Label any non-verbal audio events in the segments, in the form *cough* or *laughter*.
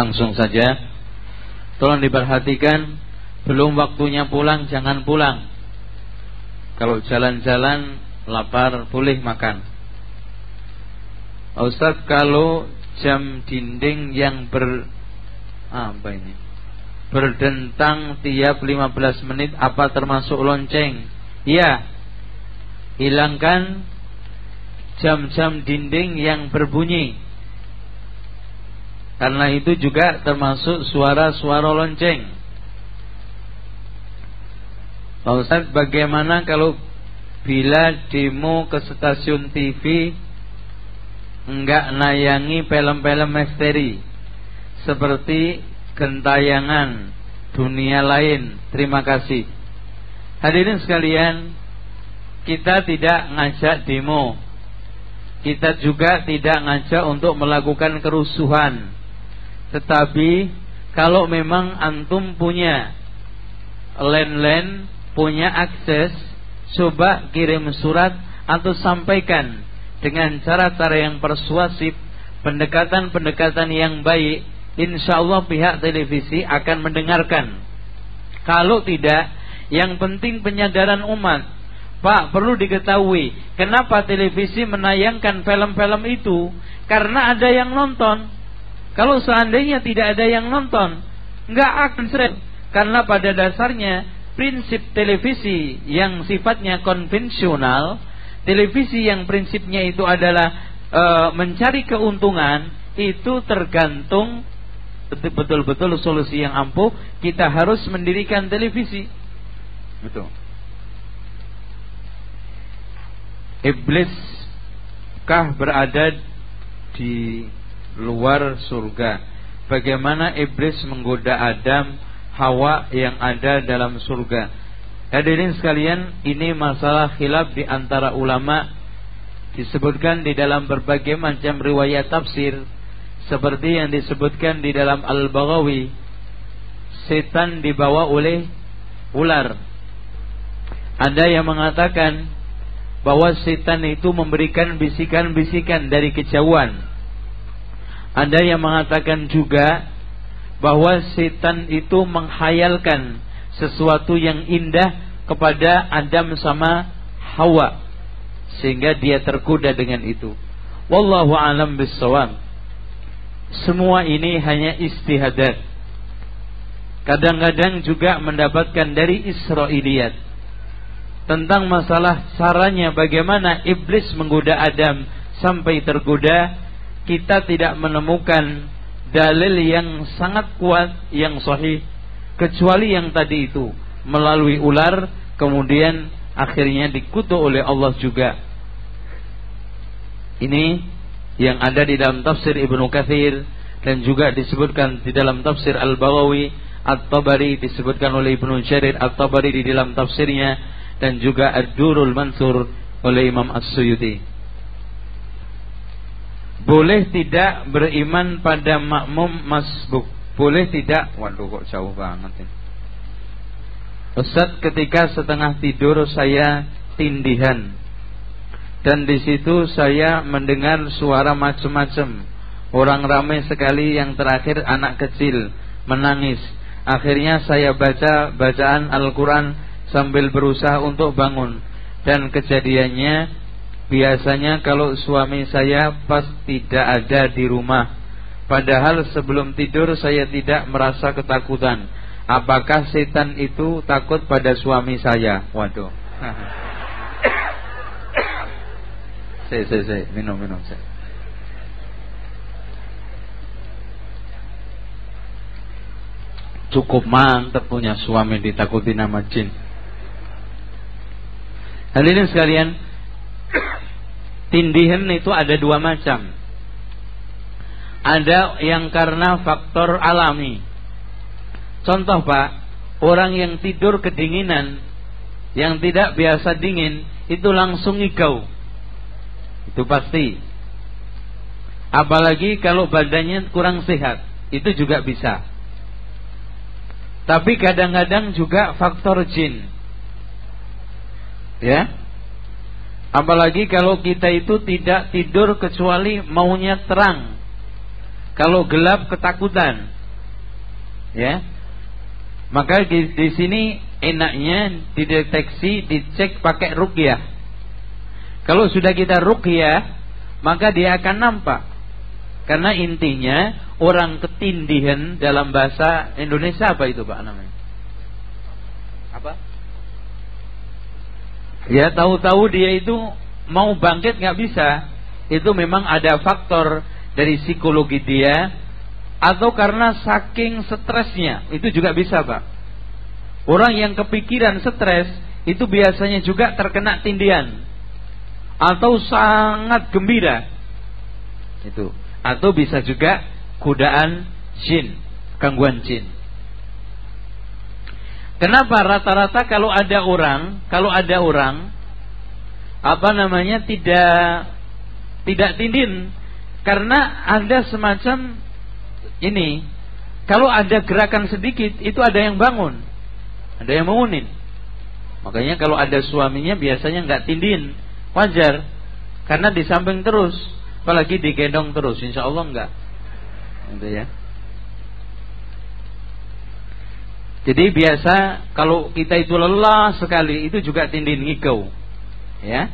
Langsung saja. Tolong diperhatikan, belum waktunya pulang jangan pulang. Kalau jalan-jalan lapar boleh makan. Ustaz kalau jam dinding yang ber apa ini? Berdentang tiap 15 menit apa termasuk lonceng? Iya. Hilangkan jam-jam dinding yang berbunyi. Karena itu juga termasuk suara-suara lonceng. Pak Ustaz, bagaimana kalau bila demo ke stasiun TV enggak nayangi film-film misteri seperti gentayangan dunia lain. Terima kasih. Hadirin sekalian, kita tidak ngajak demo. Kita juga tidak ngajak untuk melakukan kerusuhan. Tetapi kalau memang antum punya land-land, punya akses, coba kirim surat atau sampaikan dengan cara-cara yang persuasif, pendekatan-pendekatan yang baik, insya Allah pihak televisi akan mendengarkan. Kalau tidak, yang penting penyadaran umat. Pak, perlu diketahui, kenapa televisi menayangkan film-film itu? Karena ada yang nonton. Kalau seandainya tidak ada yang nonton, nggak akan seret. Karena pada dasarnya prinsip televisi yang sifatnya konvensional, televisi yang prinsipnya itu adalah e, mencari keuntungan, itu tergantung betul-betul solusi yang ampuh. Kita harus mendirikan televisi. Betul. Iblis kah berada di luar surga. Bagaimana iblis menggoda Adam, Hawa yang ada dalam surga. Hadirin sekalian, ini masalah khilaf di antara ulama disebutkan di dalam berbagai macam riwayat tafsir seperti yang disebutkan di dalam Al-Baghawi setan dibawa oleh ular. Ada yang mengatakan bahwa setan itu memberikan bisikan-bisikan dari kejauhan ada yang mengatakan juga bahwa setan itu menghayalkan sesuatu yang indah kepada Adam sama Hawa sehingga dia tergoda dengan itu. Wallahu alam bisawab. Semua ini hanya istihadat. Kadang-kadang juga mendapatkan dari Israiliyat tentang masalah caranya bagaimana iblis menggoda Adam sampai tergoda kita tidak menemukan dalil yang sangat kuat yang sahih kecuali yang tadi itu melalui ular kemudian akhirnya dikutuk oleh Allah juga. Ini yang ada di dalam tafsir Ibnu Katsir dan juga disebutkan di dalam tafsir Al-Bawawi At-Tabari disebutkan oleh Ibnu Jarir At-Tabari di dalam tafsirnya dan juga Ad-Durul Mansur oleh Imam As-Suyuti. Boleh tidak beriman pada makmum masbuk? Boleh tidak? Waduh kok jauh banget ini. Ustaz ketika setengah tidur saya tindihan. Dan di situ saya mendengar suara macam-macam Orang ramai sekali yang terakhir anak kecil Menangis. Akhirnya saya baca bacaan Al-Quran Sambil berusaha untuk bangun. Dan kejadiannya Biasanya kalau suami saya pas tidak ada di rumah. Padahal sebelum tidur saya tidak merasa ketakutan. Apakah setan itu takut pada suami saya? Waduh. *coughs* Saya, saya, saya, minum, minum saya. Cukup mantap punya suami ditakuti nama jin. Hadirin sekalian Tindihan itu ada dua macam. Ada yang karena faktor alami. Contoh Pak, orang yang tidur kedinginan, yang tidak biasa dingin, itu langsung ngigau. Itu pasti. Apalagi kalau badannya kurang sehat, itu juga bisa. Tapi kadang-kadang juga faktor jin. Ya, Apalagi kalau kita itu tidak tidur kecuali maunya terang. Kalau gelap ketakutan. Ya. Maka di, di sini enaknya dideteksi, dicek pakai rukyah. Kalau sudah kita rukyah, maka dia akan nampak. Karena intinya orang ketindihan dalam bahasa Indonesia apa itu Pak namanya? Ya tahu-tahu dia itu mau bangkit nggak bisa. Itu memang ada faktor dari psikologi dia atau karena saking stresnya itu juga bisa Pak. Orang yang kepikiran stres itu biasanya juga terkena tindian atau sangat gembira. Itu atau bisa juga godaan jin, gangguan jin. Kenapa rata-rata kalau ada orang, kalau ada orang apa namanya tidak tidak tindin? Karena ada semacam ini kalau ada gerakan sedikit itu ada yang bangun, ada yang mengunin. Makanya kalau ada suaminya biasanya nggak tindin, wajar. Karena di samping terus apalagi digendong terus insya Allah enggak gitu ya jadi biasa kalau kita itu lelah sekali itu juga tindin ngikau ya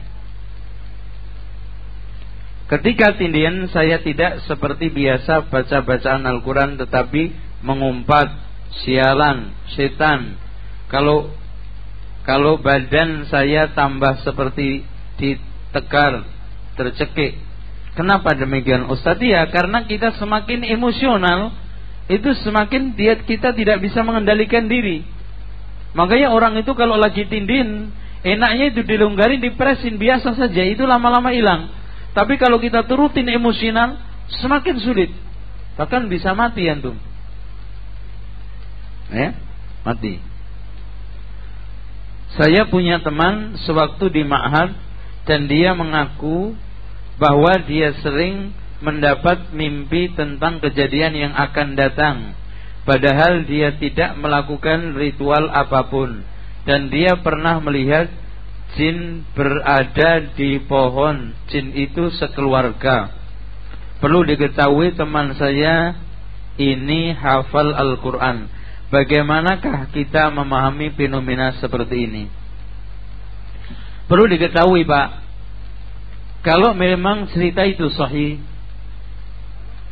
Ketika tindian saya tidak seperti biasa baca bacaan Al-Quran tetapi mengumpat, sialan, setan. Kalau kalau badan saya tambah seperti ditekar, tercekik. Kenapa demikian Ustaz? Ya karena kita semakin emosional itu semakin dia kita tidak bisa mengendalikan diri. Makanya orang itu kalau lagi tindin, enaknya itu dilonggarin, dipresin biasa saja, itu lama-lama hilang. Tapi kalau kita turutin emosional, semakin sulit. Bahkan bisa mati antum. Ya, mati. Saya punya teman sewaktu di Ma'had dan dia mengaku bahwa dia sering mendapat mimpi tentang kejadian yang akan datang. Padahal dia tidak melakukan ritual apa pun. Dan dia pernah melihat jin berada di pohon. Jin itu sekeluarga. Perlu diketahui teman saya ini hafal Al-Quran. Bagaimanakah kita memahami fenomena seperti ini? Perlu diketahui Pak. Kalau memang cerita itu sahih,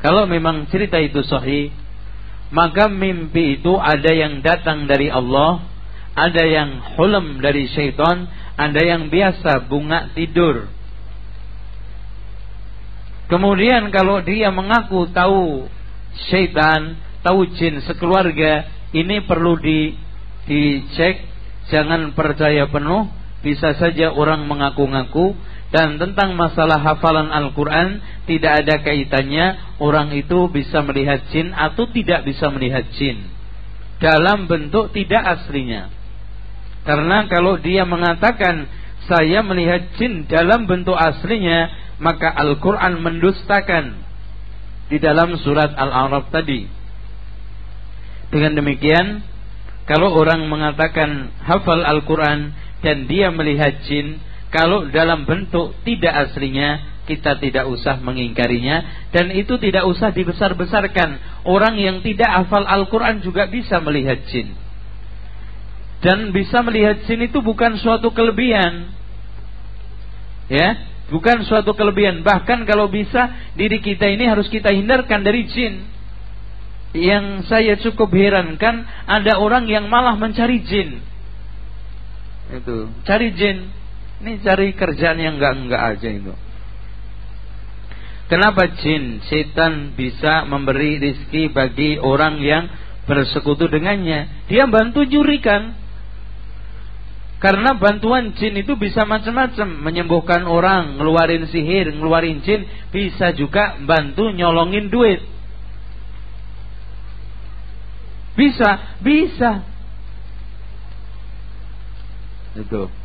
kalau memang cerita itu sahih, maka mimpi itu ada yang datang dari Allah, ada yang hulam dari syaitan, ada yang biasa bunga tidur. Kemudian kalau dia mengaku tahu syaitan, tahu jin sekeluarga, ini perlu di dicek, jangan percaya penuh. Bisa saja orang mengaku-ngaku, dan tentang masalah hafalan Al-Quran tidak ada kaitannya orang itu bisa melihat jin atau tidak bisa melihat jin dalam bentuk tidak aslinya. Karena kalau dia mengatakan saya melihat jin dalam bentuk aslinya, maka Al-Quran mendustakan di dalam surat Al-A'raf tadi. Dengan demikian, kalau orang mengatakan hafal Al-Quran dan dia melihat jin, kalau dalam bentuk tidak aslinya kita tidak usah mengingkarinya dan itu tidak usah dibesar-besarkan. Orang yang tidak hafal Al-Qur'an juga bisa melihat jin. Dan bisa melihat jin itu bukan suatu kelebihan. Ya, bukan suatu kelebihan. Bahkan kalau bisa diri kita ini harus kita hindarkan dari jin. Yang saya cukup herankan ada orang yang malah mencari jin. Itu, cari jin ini cari kerjaan yang enggak-enggak aja itu. Kenapa jin, setan bisa memberi rizki bagi orang yang bersekutu dengannya? Dia bantu jurikan. Karena bantuan jin itu bisa macam-macam, menyembuhkan orang, ngeluarin sihir, ngeluarin jin, bisa juga bantu nyolongin duit. Bisa, bisa. Itu.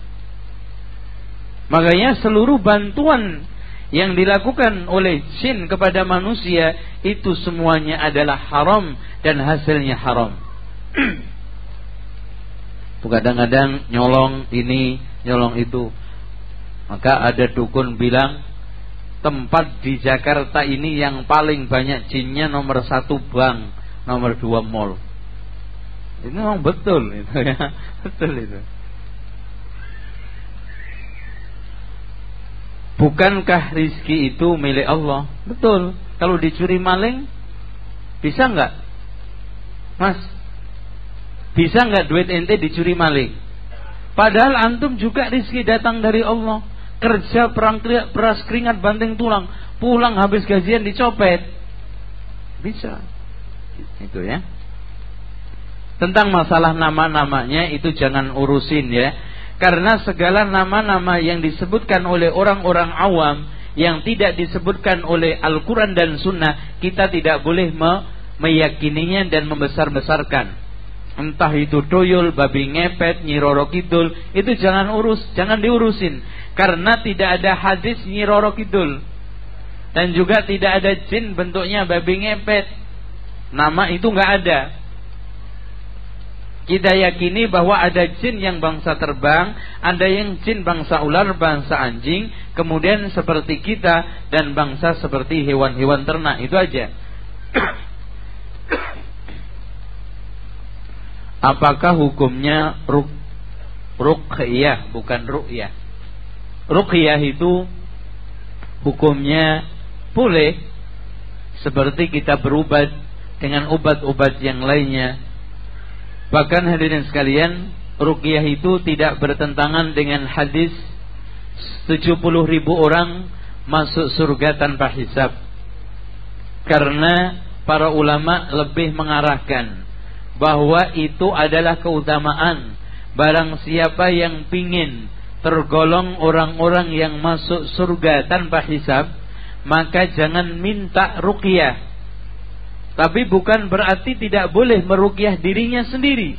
Makanya seluruh bantuan yang dilakukan oleh jin kepada manusia itu semuanya adalah haram dan hasilnya haram. *clears throat* Kadang-kadang nyolong ini, nyolong itu. Maka ada dukun bilang, tempat di Jakarta ini yang paling banyak jinnya nomor satu bank, nomor dua mall. Ini memang betul itu ya, *laughs* betul itu. Bukankah rizki itu milik Allah? Betul. Kalau dicuri maling, bisa nggak, Mas? Bisa nggak duit ente dicuri maling? Padahal antum juga rizki datang dari Allah. Kerja perang peras keringat banting tulang, pulang habis gajian dicopet. Bisa. Itu ya. Tentang masalah nama-namanya itu jangan urusin ya. Karena segala nama-nama yang disebutkan oleh orang-orang awam yang tidak disebutkan oleh Al-Quran dan Sunnah, kita tidak boleh me meyakininya dan membesar-besarkan entah itu toyol, babi ngepet, nyiroro kidul, itu jangan urus, jangan diurusin. Karena tidak ada hadis nyiroro kidul. Dan juga tidak ada jin bentuknya babi ngepet. Nama itu nggak ada. Kita yakini bahwa ada jin yang bangsa terbang, ada yang jin bangsa ular, bangsa anjing, kemudian seperti kita dan bangsa seperti hewan-hewan ternak. Itu aja. apakah hukumnya ruk ruqyah bukan ruqyah. Ruqyah itu hukumnya boleh seperti kita berobat dengan obat-obat yang lainnya. Bahkan hadirin sekalian, ruqyah itu tidak bertentangan dengan hadis 70 ribu orang masuk surga tanpa hisab. Karena para ulama lebih mengarahkan bahwa itu adalah keutamaan barang siapa yang pingin tergolong orang-orang yang masuk surga tanpa hisab maka jangan minta ruqyah tapi bukan berarti tidak boleh meruqyah dirinya sendiri.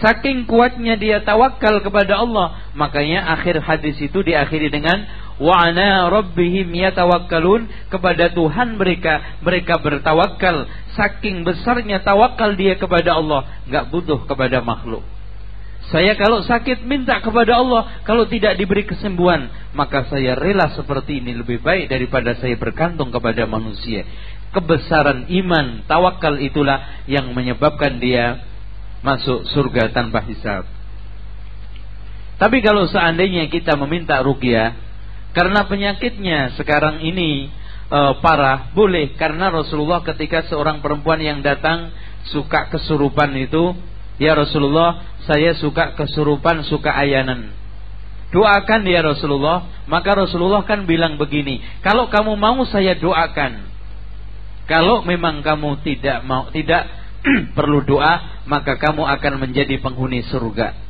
Saking kuatnya dia tawakal kepada Allah makanya akhir hadis itu diakhiri dengan wa ana rabbihim yatawakkalun kepada Tuhan mereka mereka bertawakal saking besarnya tawakal dia kepada Allah nggak butuh kepada makhluk. Saya kalau sakit minta kepada Allah kalau tidak diberi kesembuhan maka saya rela seperti ini lebih baik daripada saya bergantung kepada manusia kebesaran iman tawakal itulah yang menyebabkan dia masuk surga tanpa hisab tapi kalau seandainya kita meminta rukyah karena penyakitnya sekarang ini e, parah, boleh karena Rasulullah ketika seorang perempuan yang datang suka kesurupan itu, ya Rasulullah, saya suka kesurupan, suka ayanan. Doakan ya Rasulullah, maka Rasulullah kan bilang begini, kalau kamu mau saya doakan. Kalau memang kamu tidak mau tidak *clears throat* perlu doa, maka kamu akan menjadi penghuni surga.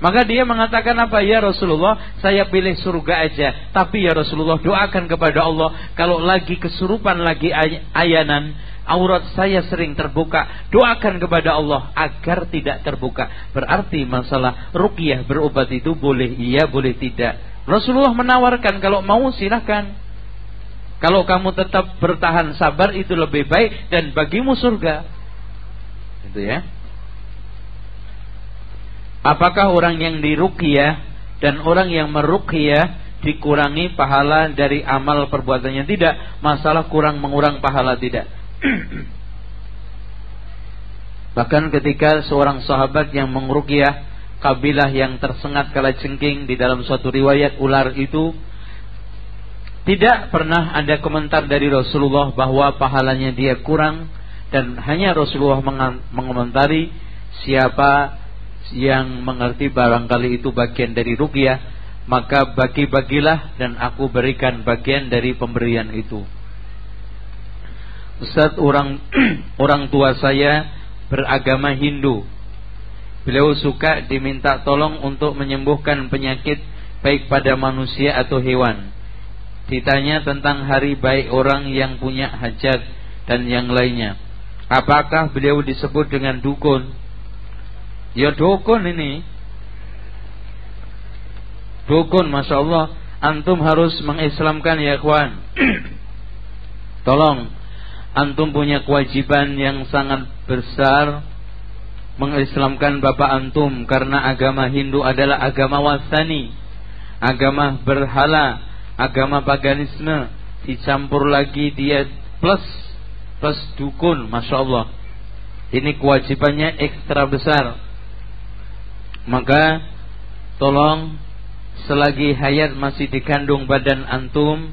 Maka dia mengatakan apa? Ya Rasulullah, saya pilih surga aja. Tapi ya Rasulullah, doakan kepada Allah. Kalau lagi kesurupan, lagi ay ayanan, aurat saya sering terbuka. Doakan kepada Allah agar tidak terbuka. Berarti masalah rukyah berobat itu boleh iya, boleh tidak. Rasulullah menawarkan kalau mau silahkan. Kalau kamu tetap bertahan sabar itu lebih baik dan bagimu surga. Itu ya. Apakah orang yang diruqyah dan orang yang meruqyah dikurangi pahala dari amal perbuatannya? Tidak, masalah kurang mengurang pahala tidak. *clears throat* Bahkan ketika seorang sahabat yang menguruqyah kabilah yang tersengat kala cengking di dalam suatu riwayat ular itu tidak pernah ada komentar dari Rasulullah bahwa pahalanya dia kurang dan hanya Rasulullah mengomentari siapa yang mengerti barangkali itu bagian dari rukyah maka bagi-bagilah dan aku berikan bagian dari pemberian itu. Ustaz orang *clears throat* orang tua saya beragama Hindu. Beliau suka diminta tolong untuk menyembuhkan penyakit baik pada manusia atau hewan ditanya tentang hari baik orang yang punya hajat dan yang lainnya apakah beliau disebut dengan dukun Ya dukun ini. Dukun, masya Allah. Antum harus mengislamkan ya kawan. *clears throat* Tolong, antum punya kewajiban yang sangat besar mengislamkan bapak antum karena agama Hindu adalah agama wasani, agama berhala, agama paganisme dicampur lagi dia plus plus dukun, masya Allah. Ini kewajibannya ekstra besar. Maka tolong selagi hayat masih dikandung badan antum,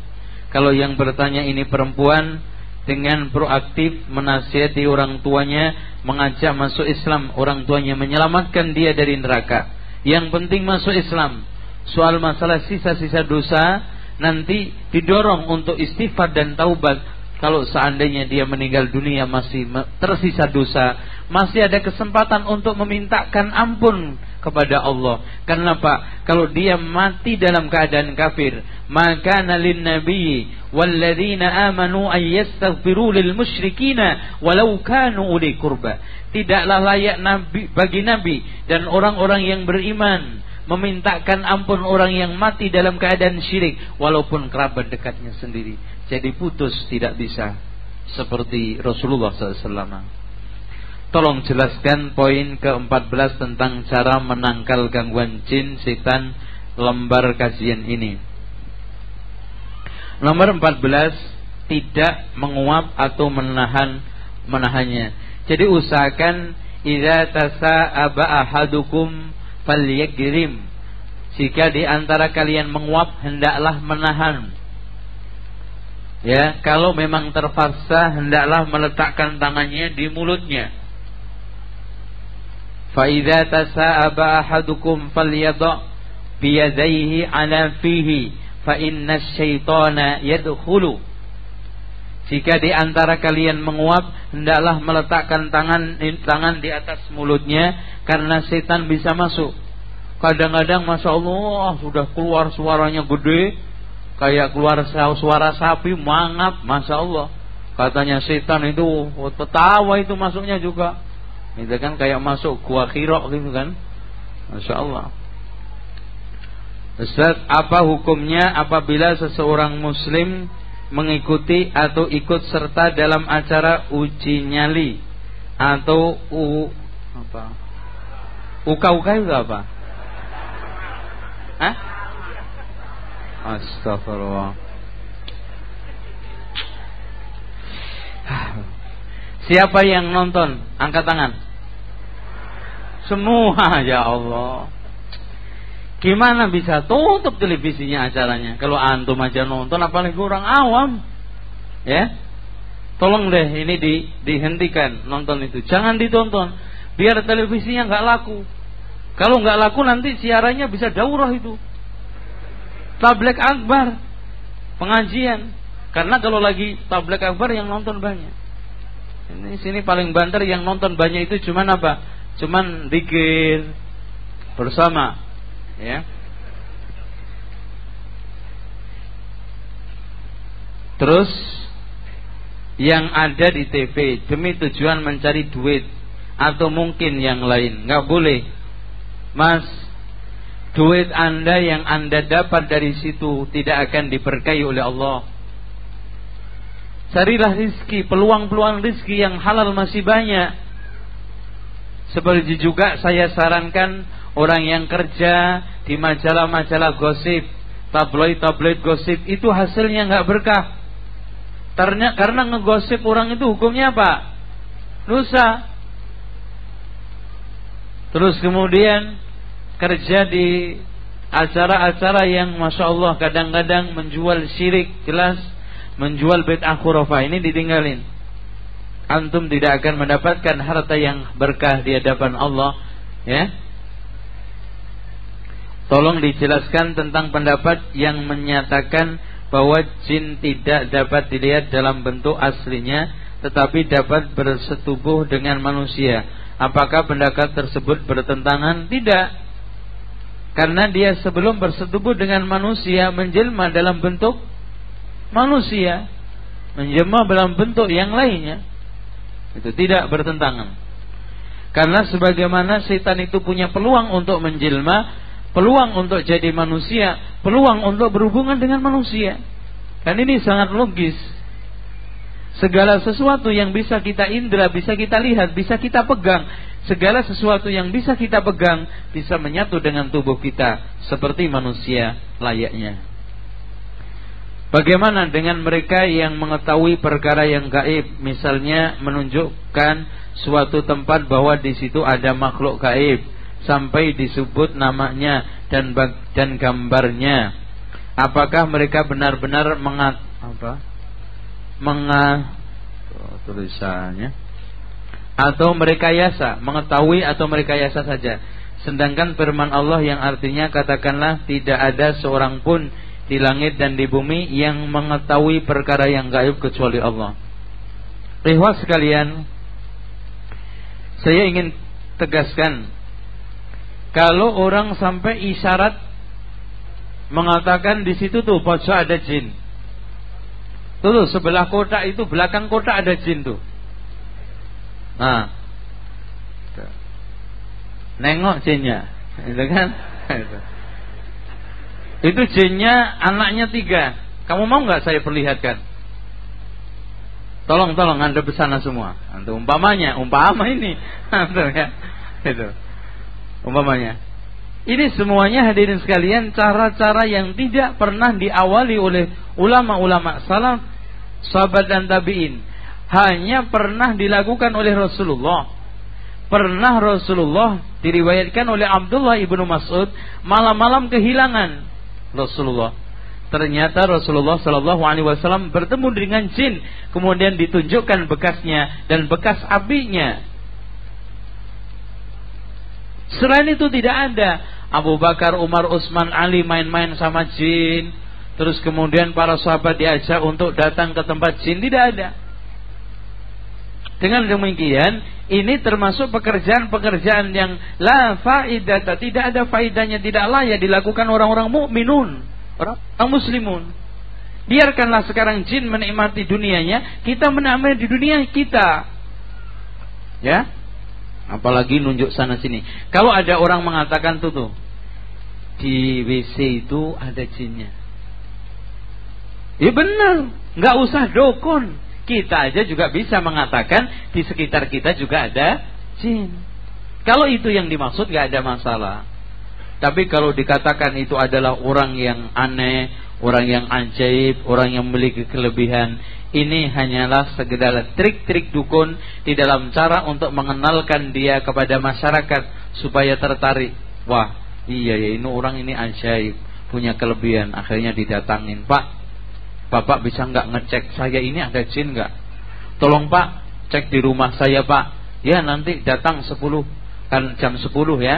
kalau yang bertanya ini perempuan dengan proaktif menasihati orang tuanya, mengajak masuk Islam, orang tuanya menyelamatkan dia dari neraka. Yang penting masuk Islam. Soal masalah sisa-sisa dosa nanti didorong untuk istighfar dan taubat kalau seandainya dia meninggal dunia masih tersisa dosa, masih ada kesempatan untuk memintakan ampun kepada Allah. Kenapa? Kalau dia mati dalam keadaan kafir, maka nalin nabi walladzina amanu ay yastaghfiru lil walau kanu uli kurba. Tidaklah layak nabi bagi nabi dan orang-orang yang beriman memintakan ampun orang yang mati dalam keadaan syirik walaupun kerabat dekatnya sendiri. Jadi putus tidak bisa seperti Rasulullah SAW. Tolong jelaskan poin ke-14 tentang cara menangkal gangguan jin setan lembar kajian ini. Nomor 14 tidak menguap atau menahan menahannya. Jadi usahakan idza tasa'aba ahadukum falyakrim. Jika di antara kalian menguap hendaklah menahan. Ya, kalau memang terpaksa hendaklah meletakkan tangannya di mulutnya. Fa idza tasa'aba ahadukum falyadha fa inna syaitana yadkhulu. Jika di antara kalian menguap, hendaklah meletakkan tangan tangan di atas mulutnya karena setan bisa masuk. Kadang-kadang masya Allah sudah keluar suaranya gede, kayak keluar suara sapi mangap, masya Allah. Katanya setan itu oh, petawa itu masuknya juga. Itu kan kayak masuk gua kirok gitu kan. Masya Allah. Ustaz, apa hukumnya apabila seseorang muslim mengikuti atau ikut serta dalam acara uji nyali atau u apa? Uka-uka itu apa? Hah? Astagfirullah. Siapa yang nonton? Angkat tangan. Semua *laughs* ya Allah. Gimana bisa tutup televisinya acaranya? Kalau antum aja nonton apalagi orang awam. Ya. Tolong deh ini di, dihentikan nonton itu. Jangan ditonton. Biar televisinya nggak laku. Kalau nggak laku nanti siarannya bisa daurah itu. Tablek akbar. Pengajian. Karena kalau lagi tablek akbar yang nonton banyak. Ini sini paling banter yang nonton banyak itu cuman apa? Cuman dikir bersama ya. Terus yang ada di TV demi tujuan mencari duit atau mungkin yang lain. Nggak boleh. Mas duit anda yang anda dapat dari situ tidak akan diberkahi oleh Allah. Carilah rizki peluang-peluang rizki yang halal masih banyak. Seperti juga saya sarankan orang yang kerja di majalah-majalah gosip, tabloid-tabloid gosip itu hasilnya nggak berkah. Karena karena ngegosip orang itu hukumnya apa? Dosa. Terus kemudian kerja di acara-acara yang masya Allah kadang-kadang menjual syirik jelas menjual bid'ah khurafah ini ditinggalin antum tidak akan mendapatkan harta yang berkah di hadapan Allah ya Tolong dijelaskan tentang pendapat yang menyatakan bahwa jin tidak dapat dilihat dalam bentuk aslinya tetapi dapat bersetubuh dengan manusia. Apakah pendapat tersebut bertentangan? Tidak. Karena dia sebelum bersetubuh dengan manusia menjelma dalam bentuk manusia, menjelma dalam bentuk yang lainnya. Itu tidak bertentangan. Karena sebagaimana setan itu punya peluang untuk menjelma, peluang untuk jadi manusia, peluang untuk berhubungan dengan manusia. Dan ini sangat logis. Segala sesuatu yang bisa kita indra, bisa kita lihat, bisa kita pegang, segala sesuatu yang bisa kita pegang bisa menyatu dengan tubuh kita seperti manusia layaknya. Bagaimana dengan mereka yang mengetahui perkara yang gaib, misalnya menunjukkan suatu tempat bahwa di situ ada makhluk gaib sampai disebut namanya dan dan gambarnya. Apakah mereka benar-benar mengat apa? Menga oh, tulisannya atau mereka yasa, mengetahui atau mereka yasa saja. Sedangkan firman Allah yang artinya katakanlah tidak ada seorang pun di langit dan di bumi yang mengetahui perkara yang gaib kecuali Allah. Rihwat sekalian, saya ingin tegaskan kalau orang sampai isyarat mengatakan di situ tuh pojok ada jin. Tuh, tuh sebelah kotak itu belakang kotak ada jin tuh. Nah, nengok jinnya, itu kan? Itu jinnya anaknya tiga. Kamu mau nggak saya perlihatkan? Tolong, tolong anda besana semua. Antum umpamanya, umpama ini, antum ya, itu. Umpamanya. Ini semuanya hadirin sekalian cara-cara yang tidak pernah diawali oleh ulama-ulama salaf, sahabat dan tabi'in. Hanya pernah dilakukan oleh Rasulullah. Pernah Rasulullah diriwayatkan oleh Abdullah ibnu Mas'ud malam-malam kehilangan Rasulullah. Ternyata Rasulullah Shallallahu Alaihi Wasallam bertemu dengan jin, kemudian ditunjukkan bekasnya dan bekas apinya. Selain itu tidak ada Abu Bakar, Umar, Utsman, Ali main-main sama jin. Terus kemudian para sahabat diajak untuk datang ke tempat jin tidak ada. Dengan demikian, ini termasuk pekerjaan-pekerjaan yang la faidah, tidak ada faidahnya, tidak layak dilakukan orang-orang mukminun, orang, muslimun. Biarkanlah sekarang jin menikmati dunianya, kita menikmati di dunia kita. Ya? Apalagi nunjuk sana sini. Kalau ada orang mengatakan tuh tuh di WC itu ada jinnya. Ya benar, nggak usah dokon kita aja juga bisa mengatakan di sekitar kita juga ada jin. Kalau itu yang dimaksud gak ada masalah. Tapi kalau dikatakan itu adalah orang yang aneh, orang yang ajaib, orang yang memiliki kelebihan, ini hanyalah segala trik-trik dukun di dalam cara untuk mengenalkan dia kepada masyarakat supaya tertarik. Wah, iya ya ini orang ini ajaib, punya kelebihan, akhirnya didatangin, Pak. Bapak bisa nggak ngecek saya ini ada jin nggak? Tolong Pak, cek di rumah saya Pak. Ya nanti datang 10 kan jam 10 ya.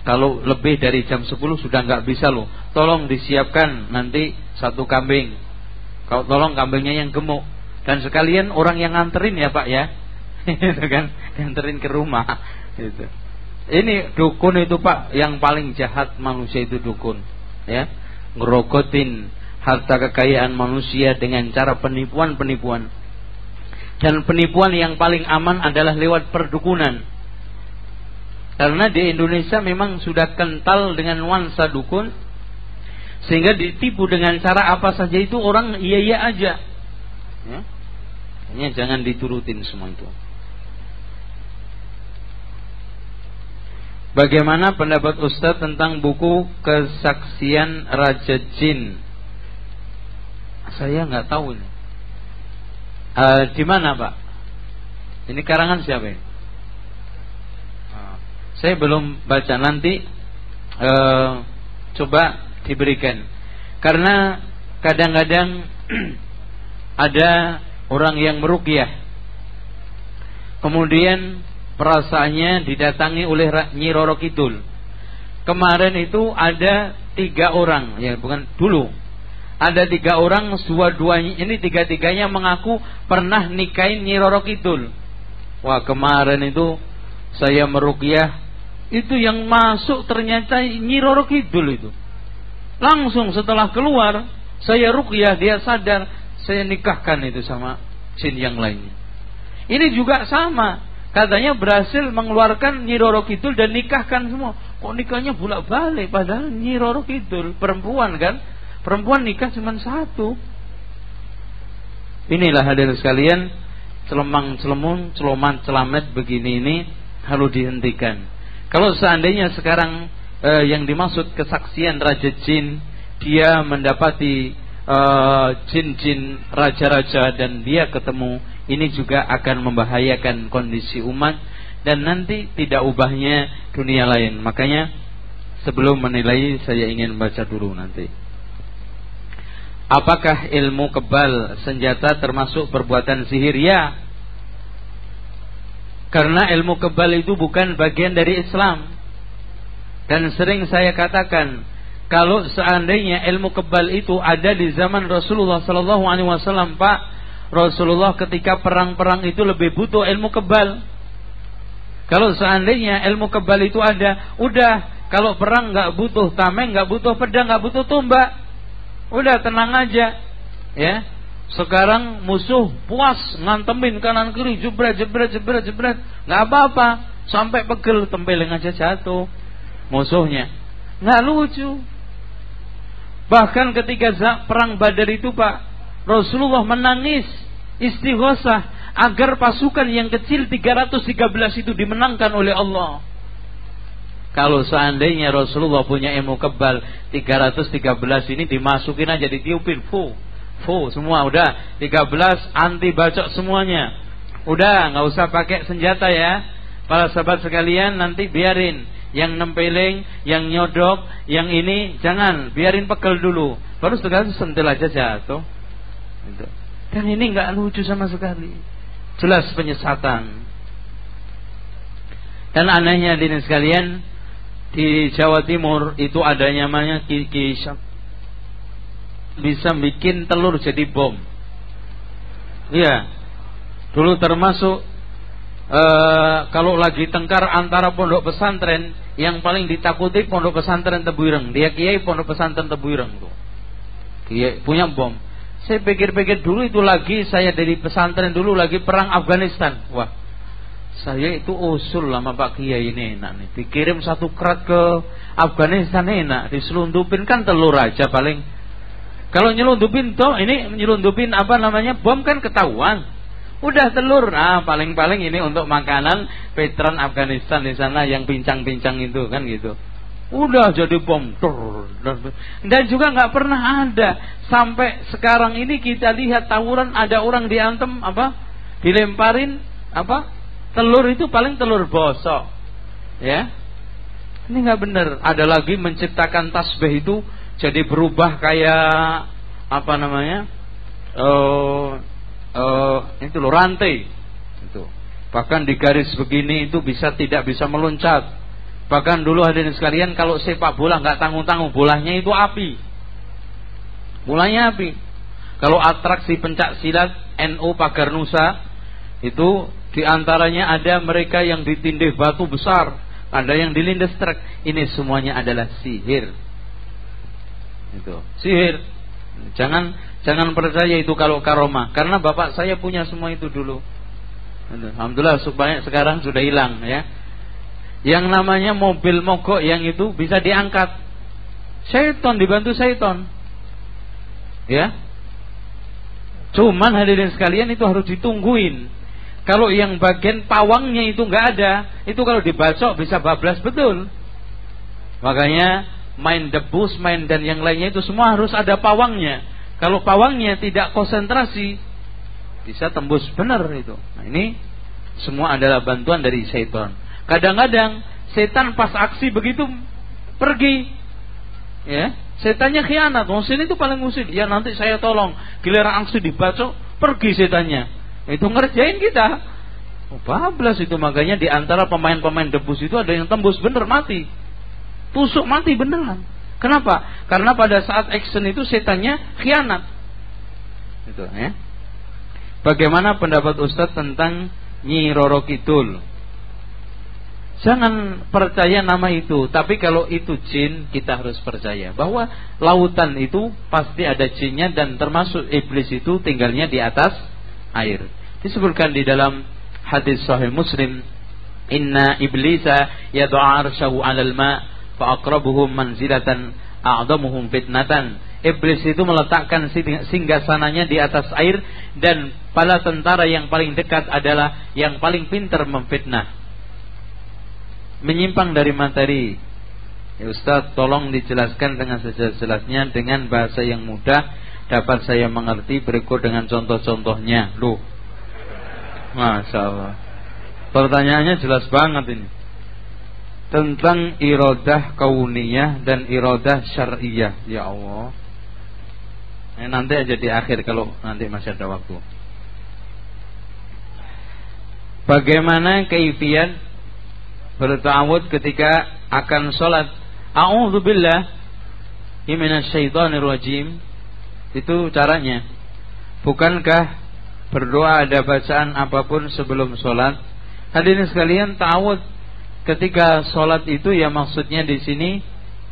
Kalau lebih dari jam 10 sudah nggak bisa loh. Tolong disiapkan nanti satu kambing. Kalau tolong kambingnya yang gemuk dan sekalian orang yang nganterin ya Pak ya. *laughs* itu kan, nganterin ke rumah itu. Ini dukun itu Pak yang paling jahat manusia itu dukun ya. Ngerogotin harta kekayaan manusia dengan cara penipuan-penipuan. Dan penipuan yang paling aman adalah lewat perdukunan. Karena di Indonesia memang sudah kental dengan nuansa dukun sehingga ditipu dengan cara apa saja itu orang iya-iya aja. Ya. Hanya jangan diturutin semua itu. Bagaimana pendapat Ustadz tentang buku Kesaksian Raja Jin saya nggak tahu ini. Uh, di mana Pak? Ini karangan siapa ini? Uh, saya belum baca nanti. Uh, coba diberikan. Karena kadang-kadang *clears throat* ada orang yang merukyah. Kemudian perasaannya didatangi oleh Nyi Roro Kidul. Kemarin itu ada tiga orang, ya bukan dulu ada tiga orang dua-duanya ini tiga-tiganya mengaku pernah nikahin Nyi Roro Kidul. Wah kemarin itu saya merukyah itu yang masuk ternyata Nyi Roro Kidul itu. Langsung setelah keluar saya rukyah dia sadar saya nikahkan itu sama jin yang lainnya. Ini juga sama. Katanya berhasil mengeluarkan Nyi Roro Kidul dan nikahkan semua. Kok nikahnya bulak balik padahal Nyi Roro Kidul perempuan kan? Perempuan nikah cuma satu. Inilah hadirin sekalian, celemang celemun, celoman celamet begini ini harus dihentikan. Kalau seandainya sekarang eh, yang dimaksud kesaksian Raja Jin, dia mendapati uh, jin-jin raja-raja dan dia ketemu ini juga akan membahayakan kondisi umat dan nanti tidak ubahnya dunia lain. Makanya sebelum menilai saya ingin baca dulu nanti. Apakah ilmu kebal senjata termasuk perbuatan sihir? Ya. Karena ilmu kebal itu bukan bagian dari Islam. Dan sering saya katakan, kalau seandainya ilmu kebal itu ada di zaman Rasulullah Sallallahu Alaihi Wasallam, Pak, Rasulullah ketika perang-perang itu lebih butuh ilmu kebal. Kalau seandainya ilmu kebal itu ada, udah kalau perang nggak butuh tameng, nggak butuh pedang, nggak butuh tombak, udah tenang aja, ya. Sekarang musuh puas ngantemin kanan kiri, jebret jebret jebret jebret, nggak apa-apa, sampai pegel tempeleng aja jatuh musuhnya, nggak lucu. Bahkan ketika perang Badar itu Pak Rasulullah menangis istighosah agar pasukan yang kecil 313 itu dimenangkan oleh Allah. Kalau seandainya Rasulullah punya ilmu kebal 313 ini dimasukin aja ditiupin fu fu semua udah 13 anti bacok semuanya. Udah nggak usah pakai senjata ya. Para sahabat sekalian nanti biarin yang nempeleng, yang nyodok, yang ini jangan, biarin pegel dulu. Baru itu sentil aja jatuh. Dan ini nggak lucu sama sekali. Jelas penyesatan. Dan anehnya di sekalian di Jawa Timur itu adanya namanya kiki bisa bikin telur jadi bom. Iya. Dulu termasuk Uh, kalau lagi tengkar antara pondok pesantren yang paling ditakuti pondok pesantren Tebuireng. Dia kiai pondok pesantren Tebuireng tuh. Kiai punya bom. Saya pikir-pikir dulu itu lagi saya dari pesantren dulu lagi perang Afghanistan. Wah, saya itu usul lama Pak Kiai ini enak nih. Dikirim satu kerat ke Afghanistan enak. Diselundupin kan telur aja paling. Kalau nyelundupin toh ini nyelundupin apa namanya bom kan ketahuan. Udah telur, ah paling-paling ini untuk makanan veteran Afghanistan di sana yang pincang-pincang itu kan gitu. Udah jadi bom. Dan juga nggak pernah ada. Sampai sekarang ini kita lihat tawuran ada orang diantem apa dilemparin apa telur itu paling telur bosok. Ya. Ini nggak benar ada lagi menciptakan tasbih itu jadi berubah kayak apa namanya uh, uh, itu loh rantai. Itu. Bahkan di garis begini itu bisa tidak bisa meloncat. Bahkan dulu hadirin sekalian kalau sepak bola nggak tanggung tanggung bolanya itu api. Bolanya api. Kalau atraksi pencak silat NU Pagar Nusa itu di antaranya ada mereka yang ditindih batu besar ada yang dilindas truk. Ini semuanya adalah sihir. Itu. Sihir. Jangan Jangan percaya itu kalau karomah karena bapak saya punya semua itu dulu. Alhamdulillah supaya sekarang sudah hilang ya. Yang namanya mobil mogok yang itu bisa diangkat. Syaiton dibantu syaiton. Ya. Cuman hadirin sekalian itu harus ditungguin. Kalau yang bagian pawangnya itu nggak ada, itu kalau dibacok bisa bablas betul. Makanya main debus, main dan yang lainnya itu semua harus ada pawangnya. Kalau pawangnya tidak konsentrasi, bisa tembus benar itu. Nah, ini semua adalah bantuan dari setan. Kadang-kadang setan pas aksi begitu pergi, ya, setannya khianat. Sini itu paling musuh. Ya nanti saya tolong. Giliran aksi dibaca, pergi setannya. Itu ngerjain kita. Oh, bablas itu makanya di antara pemain-pemain debus itu ada yang tembus bener mati. Tusuk mati beneran. Kenapa? Karena pada saat action itu setannya khianat. Itu ya. Bagaimana pendapat Ustadz tentang Nyi Roro Kidul? Jangan percaya nama itu, tapi kalau itu jin kita harus percaya bahwa lautan itu pasti ada jinnya dan termasuk iblis itu tinggalnya di atas air. Disebutkan di dalam hadis sahih Muslim, "Inna iblisa yad'a arsyahu 'alal ma' fa'akrabuhum manzilatan a'damuhum fitnatan. Iblis itu meletakkan singgasananya di atas air dan pala tentara yang paling dekat adalah yang paling pintar memfitnah. Menyimpang dari materi. Ya Ustaz, tolong dijelaskan dengan sejelas-jelasnya dengan bahasa yang mudah dapat saya mengerti berikut dengan contoh-contohnya. Loh. Masya Allah. Pertanyaannya jelas banget ini. Tentang irodah kauniyah dan irodah syariah. Ya Allah. Eh, nanti aja di akhir kalau nanti masih ada waktu. Bagaimana keifian bertawud ketika akan sholat? A'udzubillah minasyaitonir rajim. Itu caranya. Bukankah berdoa ada bacaan apa pun sebelum sholat? Hadirin sekalian, ta'awud ketika sholat itu ya maksudnya di sini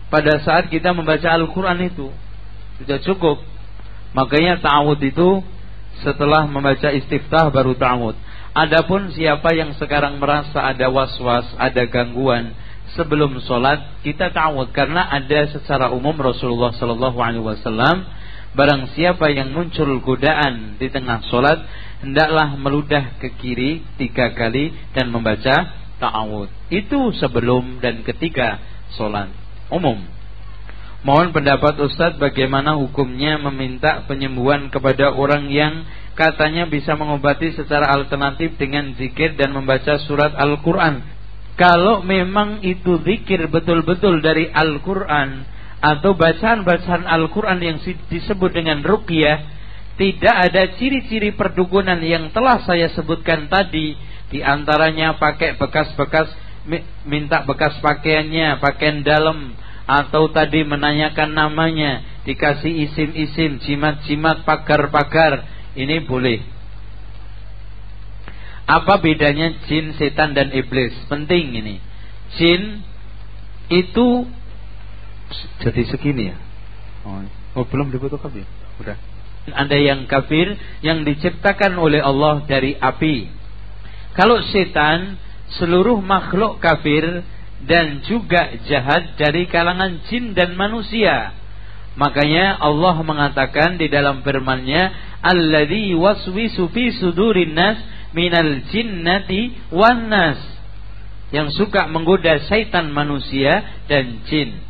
pada saat kita membaca Al-Quran itu sudah cukup. Makanya ta'awud itu setelah membaca istiftah baru ta'awud. Adapun siapa yang sekarang merasa ada was-was, ada gangguan sebelum sholat, kita ta'awud karena ada secara umum Rasulullah Sallallahu Alaihi Wasallam barang siapa yang muncul godaan di tengah sholat hendaklah meludah ke kiri tiga kali dan membaca ta'awud. Itu sebelum dan ketika sholat umum. Mohon pendapat Ustadz bagaimana hukumnya meminta penyembuhan kepada orang yang katanya bisa mengobati secara alternatif dengan zikir dan membaca surat Al-Quran. Kalau memang itu zikir betul-betul dari Al-Quran atau bacaan-bacaan Al-Quran yang disebut dengan ruqyah, tidak ada ciri-ciri perdukunan yang telah saya sebutkan tadi, di antaranya pakai bekas-bekas minta bekas pakaiannya, pakaian dalam atau tadi menanyakan namanya, dikasih isim-isim, jimat-jimat, pagar-pagar, ini boleh. Apa bedanya jin, setan dan iblis? Penting ini. Jin itu jadi segini ya. Oh, oh belum dibutuh kafir. Udah. Ada yang kafir yang diciptakan oleh Allah dari api. Kalau setan seluruh makhluk kafir dan juga jahat dari kalangan jin dan manusia. Makanya Allah mengatakan di dalam firman-Nya, "Alladzi waswisu fi sudurin nas minal jinnati wan nas." Yang suka menggoda syaitan manusia dan jin.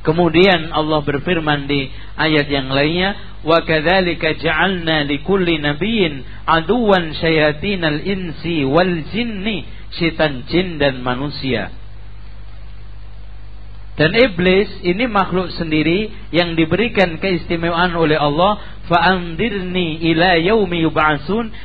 Kemudian Allah berfirman di ayat yang lainnya, "Wa kadzalika ja'alna likulli nabiyyin aduwan syayatinal insi wal jinni." Syaitan jin dan manusia. Dan iblis ini makhluk sendiri yang diberikan keistimewaan oleh Allah. Fa'andirni ila yaumi.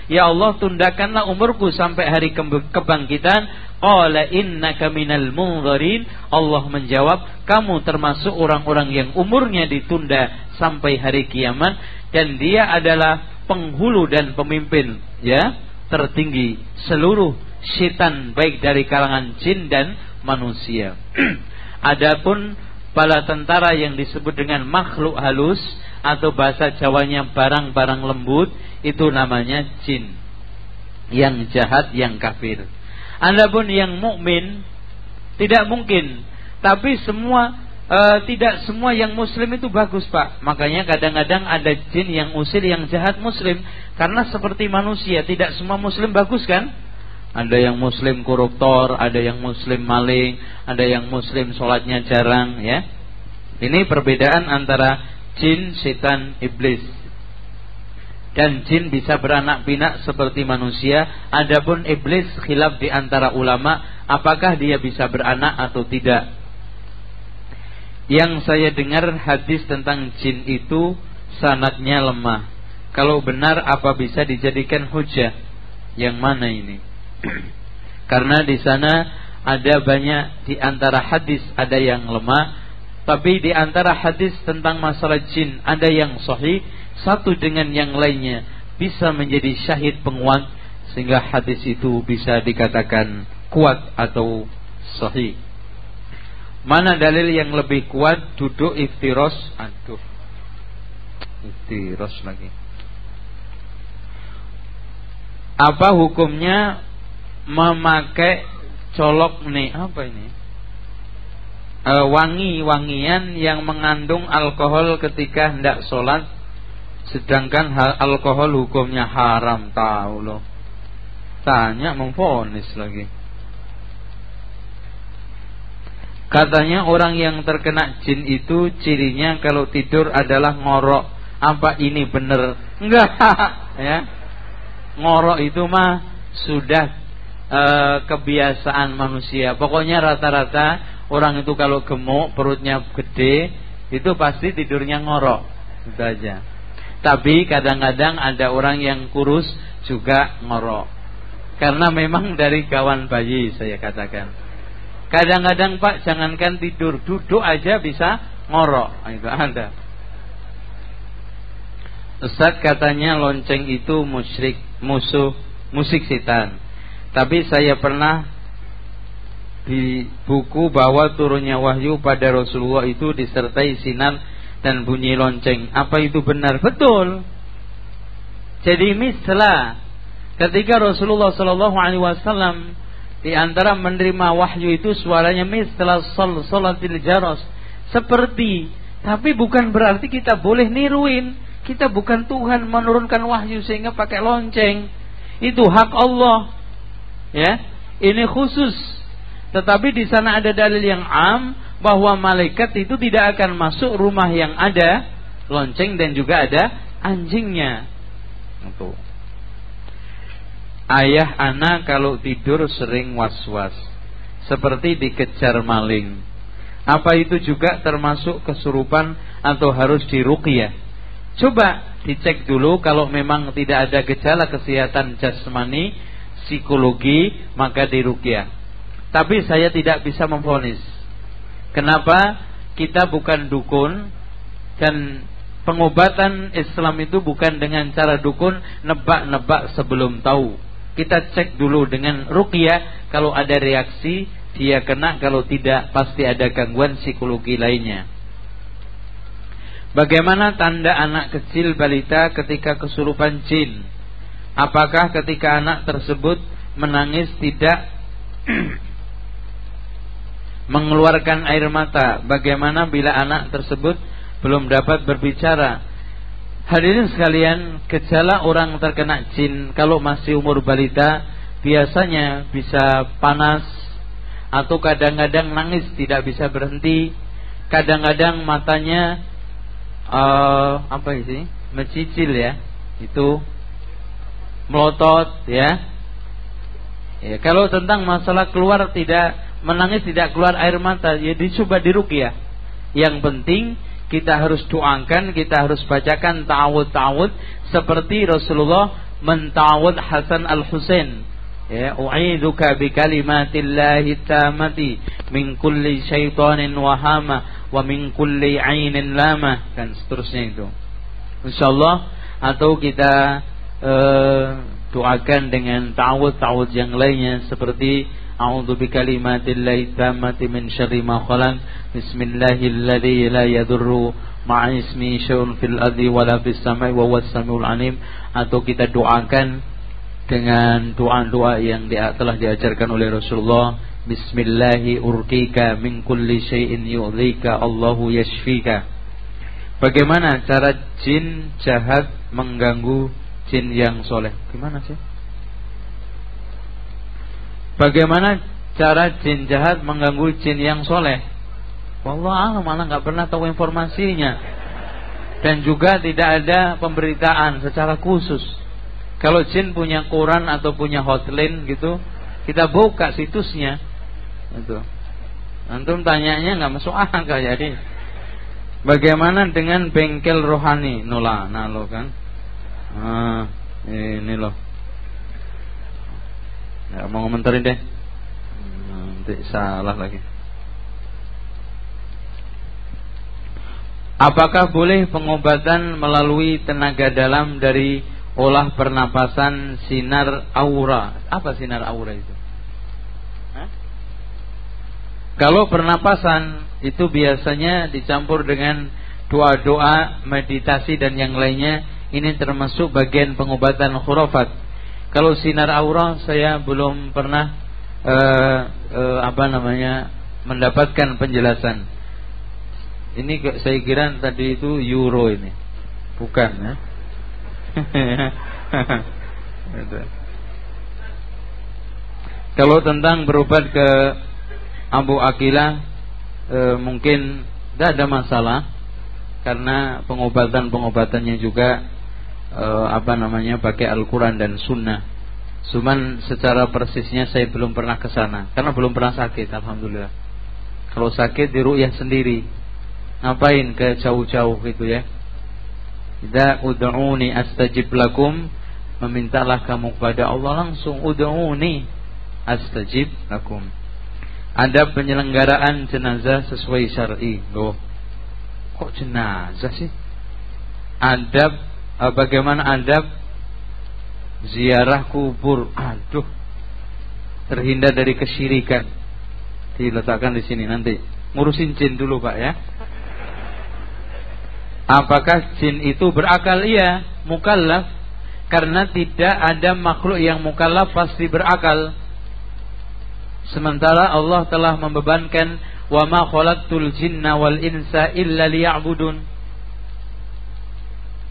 Ya Allah tundakanlah umurku sampai hari kebangkitan. Qala innaka minal munzarin. Allah menjawab, kamu termasuk orang-orang yang umurnya ditunda sampai hari kiamat dan dia adalah penghulu dan pemimpin ya tertinggi seluruh syaitan baik dari kalangan jin dan manusia. *clears throat* Adapun bala tentara yang disebut dengan makhluk halus atau bahasa Jawanya barang-barang lembut itu namanya jin. Yang jahat, yang kafir. Adapun yang mukmin tidak mungkin. Tapi semua e, tidak semua yang muslim itu bagus, Pak. Makanya kadang-kadang ada jin yang usil yang jahat muslim karena seperti manusia, tidak semua muslim bagus kan? Ada yang muslim koruptor, ada yang muslim maling, ada yang muslim sholatnya jarang ya. Ini perbedaan antara jin, setan, iblis. Dan jin bisa beranak pinak seperti manusia. Adapun iblis khilaf di antara ulama apakah dia bisa beranak atau tidak. Yang saya dengar hadis tentang jin itu sanatnya lemah. Kalau benar apa bisa dijadikan hujah? Yang mana ini? *clears throat* Karena di sana ada banyak di antara hadis ada yang lemah, tapi di antara hadis tentang masalah jin ada yang sahih, satu dengan yang lainnya bisa menjadi syahid penguat sehingga hadis itu bisa dikatakan kuat atau sahih. Mana dalil yang lebih kuat duduk iftiros? Aduh. Iftiros lagi. Apa hukumnya memakai colok nih apa ini e, wangi-wangian yang mengandung alkohol ketika hendak sholat sedangkan hal alkohol hukumnya haram tahu loh tanya memfonis lagi katanya orang yang terkena jin itu cirinya kalau tidur adalah ngorok Apa ini benar? Enggak, *laughs* ya. Ngorok itu mah sudah e, kebiasaan manusia. Pokoknya rata-rata orang itu kalau gemuk, perutnya gede, itu pasti tidurnya ngorok. Itu aja. Tapi kadang-kadang ada orang yang kurus juga ngorok. Karena memang dari kawan bayi saya katakan. Kadang-kadang Pak jangankan tidur, duduk aja bisa ngorok. Nah, itu ada. Ustaz katanya lonceng itu musyrik, musuh, musik setan. Tapi saya pernah di buku bahwa turunnya wahyu pada Rasulullah itu disertai sinar dan bunyi lonceng. Apa itu benar? Betul. Jadi mislah ketika Rasulullah Shallallahu Alaihi Wasallam di antara menerima wahyu itu suaranya mislah sol solatil jaros seperti tapi bukan berarti kita boleh niruin kita bukan Tuhan menurunkan wahyu sehingga pakai lonceng itu hak Allah ya ini khusus tetapi di sana ada dalil yang am bahwa malaikat itu tidak akan masuk rumah yang ada lonceng dan juga ada anjingnya. Ayah anak kalau tidur sering was-was seperti dikejar maling. Apa itu juga termasuk kesurupan atau harus diruqyah? Coba dicek dulu kalau memang tidak ada gejala kesehatan jasmani, psikologi, maka diruqyah. Tapi saya tidak bisa memfonis Kenapa kita bukan dukun dan pengobatan Islam itu bukan dengan cara dukun nebak-nebak sebelum tahu. Kita cek dulu dengan ruqyah kalau ada reaksi dia kena kalau tidak pasti ada gangguan psikologi lainnya. Bagaimana tanda anak kecil balita ketika kesurupan jin? Apakah ketika anak tersebut menangis tidak *clears throat* mengeluarkan air mata. Bagaimana bila anak tersebut belum dapat berbicara? Hadirin sekalian, gejala orang terkena jin kalau masih umur balita biasanya bisa panas atau kadang-kadang nangis tidak bisa berhenti. Kadang-kadang matanya uh, apa sih? Mencicil ya. Itu melotot ya. Ya, kalau tentang masalah keluar tidak menangis tidak keluar air mata, ya dicoba diruqyah. Yang penting kita harus doakan, kita harus bacakan ta'awud-ta'awud seperti Rasulullah menta'awud Hasan Al-Husain. Ya, u'idzuka bi kalimatillahi tamati min kulli syaitanin wahama wa min kulli ainin lama dan seterusnya itu. Insyaallah atau kita uh, doakan dengan ta'awud-ta'awud yang lainnya seperti أعوذ بكلمات الله التامة من شر ما خلق بسم الله الذي لا يضر مع اسمه شيء في الأرض ولا في السماء وهو السميع العليم atau kita doakan dengan doa-doa yang dia, telah diajarkan oleh Rasulullah Bismillahi urkika min kulli syai'in yu'dhika Allahu yashfika Bagaimana cara jin jahat mengganggu jin yang soleh Gimana sih? Bagaimana cara jin jahat mengganggu jin yang soleh? Wallah alam malah nggak pernah tahu informasinya. Dan juga tidak ada pemberitaan secara khusus. Kalau jin punya koran atau punya hotline gitu, kita buka situsnya. Itu. Antum tanyanya nggak masuk akal jadi. Bagaimana dengan bengkel rohani? Nula, nah lo kan. Ah, ini loh. Ya, mau komentarin deh. Nanti salah lagi. Apakah boleh pengobatan melalui tenaga dalam dari olah pernapasan sinar aura? Apa sinar aura itu? Kalau pernapasan itu biasanya dicampur dengan doa-doa, meditasi dan yang lainnya. Ini termasuk bagian pengobatan khurafat kalau sinar aura saya belum pernah uh, uh, apa namanya mendapatkan penjelasan. Ini saya kira tadi itu euro ini, bukan ya? *laughs* Kalau tentang berobat ke Abu Akilah e, mungkin tidak ada masalah karena pengobatan-pengobatannya juga uh, apa namanya pakai Al-Qur'an dan Sunnah. Cuman secara persisnya saya belum pernah ke sana karena belum pernah sakit alhamdulillah. Kalau sakit di ru'yah sendiri. Ngapain ke jauh-jauh gitu ya? Idza ud'uni astajib lakum memintalah kamu kepada Allah langsung ud'uni astajib lakum. Ada penyelenggaraan jenazah sesuai syar'i. Loh. Kok jenazah sih? Adab bagaimana adab ziarah kubur. Aduh. Terhindar dari kesyirikan. Diletakkan di sini nanti. Ngurusin jin dulu, Pak ya. Apakah jin itu berakal? Iya, mukallaf. Karena tidak ada makhluk yang mukallaf pasti berakal. Sementara Allah telah membebankan wa ma khalaqtul jinna wal insa illa liya'budun.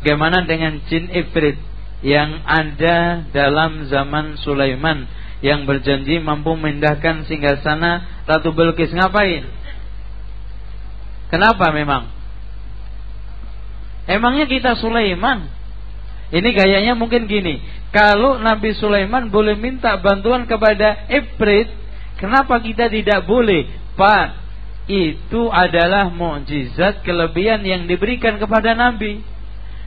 Bagaimana dengan jin ifrit? yang ada dalam zaman Sulaiman yang berjanji mampu memindahkan singgasana Ratu Belkis ngapain? Kenapa memang? Emangnya kita Sulaiman? Ini gayanya mungkin gini. Kalau Nabi Sulaiman boleh minta bantuan kepada Ibrit, kenapa kita tidak boleh? Pak, itu adalah mukjizat kelebihan yang diberikan kepada Nabi.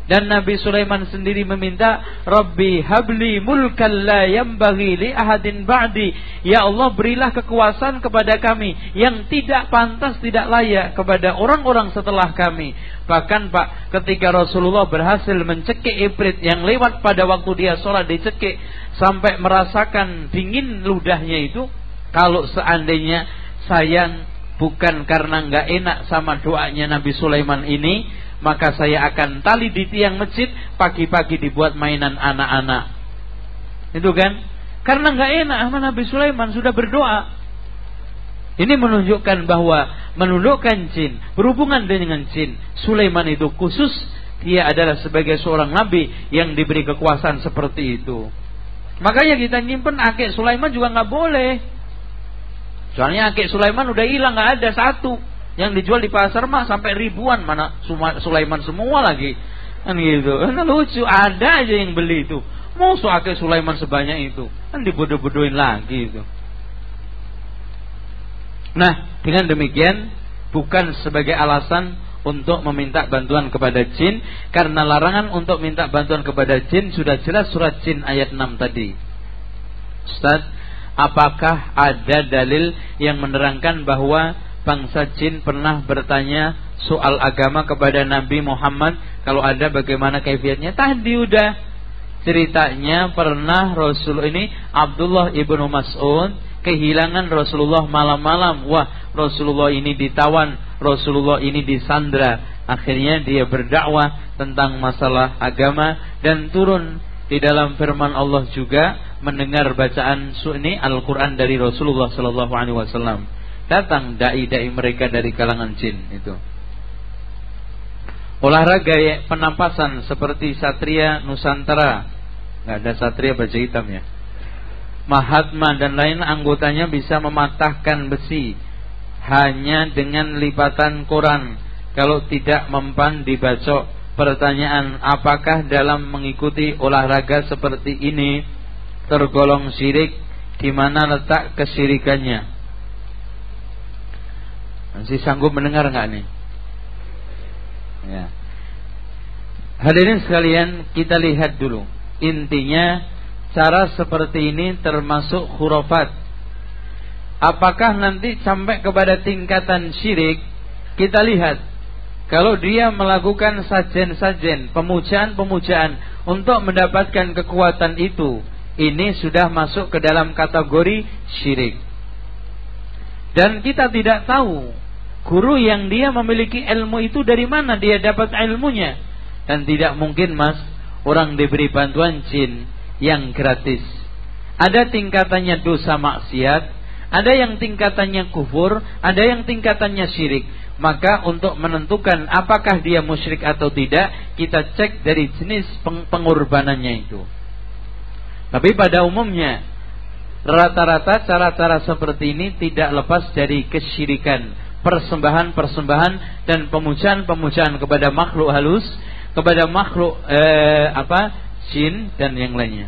Dan Nabi Sulaiman sendiri meminta, Rabbi habli mulkan la yambagi li ahadin ba'di. Ya Allah berilah kekuasaan kepada kami yang tidak pantas, tidak layak kepada orang-orang setelah kami. Bahkan Pak, ketika Rasulullah berhasil mencekik ibrit yang lewat pada waktu dia sholat dicekik sampai merasakan dingin ludahnya itu, kalau seandainya sayang bukan karena nggak enak sama doanya Nabi Sulaiman ini, maka saya akan tali di tiang masjid pagi-pagi dibuat mainan anak-anak. Itu kan? Karena nggak enak sama Nabi Sulaiman sudah berdoa. Ini menunjukkan bahwa menundukkan jin, berhubungan dengan jin. Sulaiman itu khusus dia adalah sebagai seorang nabi yang diberi kekuasaan seperti itu. Makanya kita nyimpen akik Sulaiman juga nggak boleh. Soalnya akik Sulaiman udah hilang nggak ada satu. Yang dijual di pasar mah sampai ribuan mana Sulaiman semua lagi. Kan gitu. Kan *laughs* lucu, ada aja yang beli itu. Mau suake Sulaiman sebanyak itu. Kan dibodoh-bodohin lagi itu. Nah, dengan demikian bukan sebagai alasan untuk meminta bantuan kepada jin karena larangan untuk minta bantuan kepada jin sudah jelas surat jin ayat 6 tadi. Ustaz, apakah ada dalil yang menerangkan bahwa bangsa jin pernah bertanya soal agama kepada Nabi Muhammad. Kalau ada bagaimana kaifiatnya? Tadi udah ceritanya pernah Rasul ini Abdullah ibnu Mas'ud kehilangan Rasulullah malam-malam. Wah Rasulullah ini ditawan Rasulullah ini disandra. Akhirnya dia berdakwah tentang masalah agama dan turun di dalam firman Allah juga mendengar bacaan sunni Al-Qur'an dari Rasulullah sallallahu alaihi wasallam datang dai-dai mereka dari kalangan jin itu. Olahraga ya, penampasan seperti Satria Nusantara. Nggak ada Satria baju hitam ya. Mahatma dan lain anggotanya bisa mematahkan besi hanya dengan lipatan koran. Kalau tidak mempan dibacok. Pertanyaan, apakah dalam mengikuti olahraga seperti ini tergolong syirik? Di mana letak kesirikannya? Masih sanggup mendengar nggak nih? Ya. Hadirin sekalian, kita lihat dulu. Intinya cara seperti ini termasuk khurafat. Apakah nanti sampai kepada tingkatan syirik? Kita lihat. Kalau dia melakukan sajen-sajen, pemujaan-pemujaan untuk mendapatkan kekuatan itu, ini sudah masuk ke dalam kategori syirik. Dan kita tidak tahu guru yang dia memiliki ilmu itu dari mana dia dapat ilmunya? Dan tidak mungkin mas orang diberi bantuan jin yang gratis. Ada tingkatannya dosa maksiat ada yang tingkatannya kufur ada yang tingkatannya syirik. Maka untuk menentukan apakah dia musyrik atau tidak kita cek dari jenis pengorbanannya itu. Tapi pada umumnya rata-rata cara-cara seperti ini tidak lepas dari kesyirikan persembahan-persembahan dan pemujaan-pemujaan kepada makhluk halus, kepada makhluk eh, apa? jin dan yang lainnya.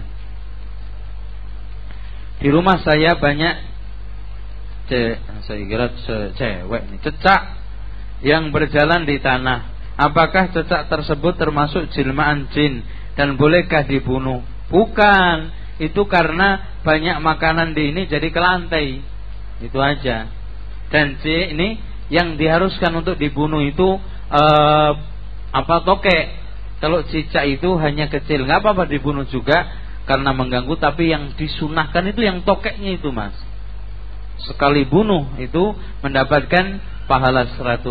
Di rumah saya banyak saya kira cewek ini cecak yang berjalan di tanah. Apakah cecak tersebut termasuk jelmaan jin dan bolehkah dibunuh? Bukan, itu karena banyak makanan di ini jadi ke lantai. Itu aja. Dan C ini yang diharuskan untuk dibunuh itu eh, apa tokek. Kalau cicak itu hanya kecil, nggak apa-apa dibunuh juga karena mengganggu. Tapi yang disunahkan itu yang tokeknya itu mas. Sekali bunuh itu mendapatkan pahala 100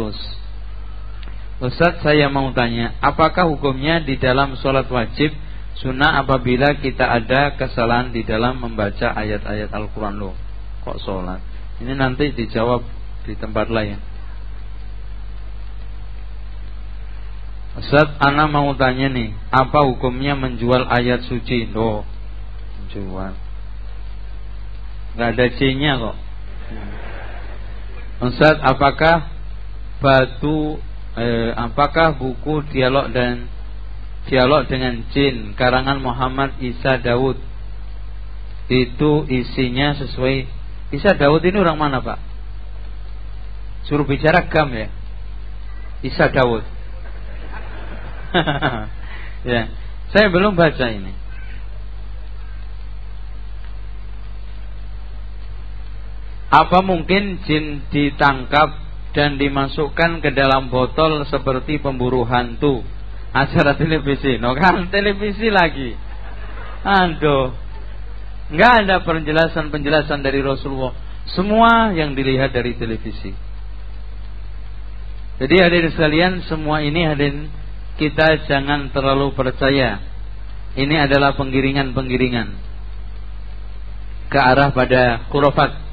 Ustaz saya mau tanya Apakah hukumnya di dalam sholat wajib Sunnah apabila kita ada kesalahan di dalam membaca ayat-ayat Al-Quran loh Kok sholat Ini nanti dijawab di tempat lain. Ustaz Ana mau tanya nih Apa hukumnya menjual ayat suci? Loh Menjual. Gak ada C-nya kok. Ustaz apakah Batu eh, apakah buku dialog dan dialog dengan jin? Karangan Muhammad Isa Daud. Itu isinya sesuai Isa Daud ini orang mana Pak? Suruh bicara gam ya? Isa Daud *laughs* ya saya belum baca ini. Apa mungkin jin ditangkap dan dimasukkan ke dalam botol seperti pemburu hantu? Acara televisi no kan? Televisi lagi. Aduh nggak ada penjelasan-penjelasan dari Rasulullah. Semua yang dilihat dari televisi. Jadi hadirin sekalian semua ini hadirin kita jangan terlalu percaya. Ini adalah penggiringan-penggiringan. Ke arah pada khurafat.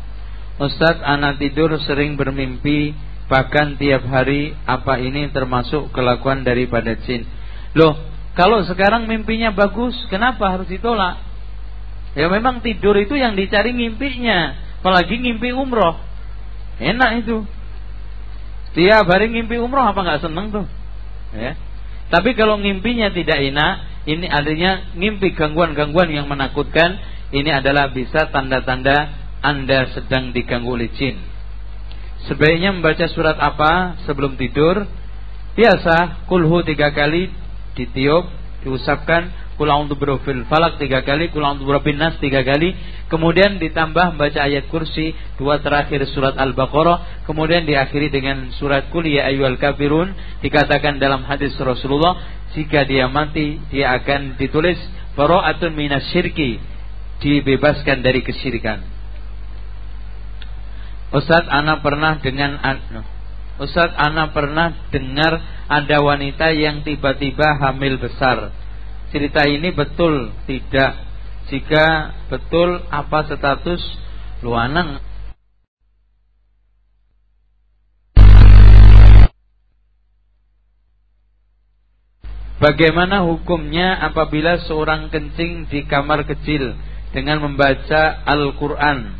Ustadz anak tidur sering bermimpi Bahkan tiap hari Apa ini termasuk kelakuan daripada jin. Loh Kalau sekarang mimpinya bagus Kenapa harus ditolak Ya memang tidur itu yang dicari mimpinya Apalagi ngimpi umroh. Enak itu. Tiap hari ngimpi umroh apa nggak seneng tuh? Ya. Tapi kalau ngimpinya tidak enak Ini artinya ngimpi gangguan-gangguan yang menakutkan Ini adalah bisa tanda-tanda anda sedang diganggu oleh jin. Sebaiknya membaca surat apa sebelum tidur? Biasa, kulhu tiga kali ditiup, diusapkan, kulang untuk berofil falak tiga kali, kulang untuk berofil nas tiga kali, kemudian ditambah membaca ayat kursi dua terakhir surat al-baqarah, kemudian diakhiri dengan surat kul ya ayyuhal kafirun, dikatakan dalam hadis Rasulullah, jika dia mati dia akan ditulis bara'atun minas syirki, dibebaskan dari kesyirikan. Ustadz Ana pernah dengan Ustadz Ana pernah dengar ada wanita yang tiba-tiba hamil besar. Cerita ini betul tidak? Jika betul apa status luanang? Bagaimana hukumnya apabila seorang kencing di kamar kecil dengan membaca Al-Quran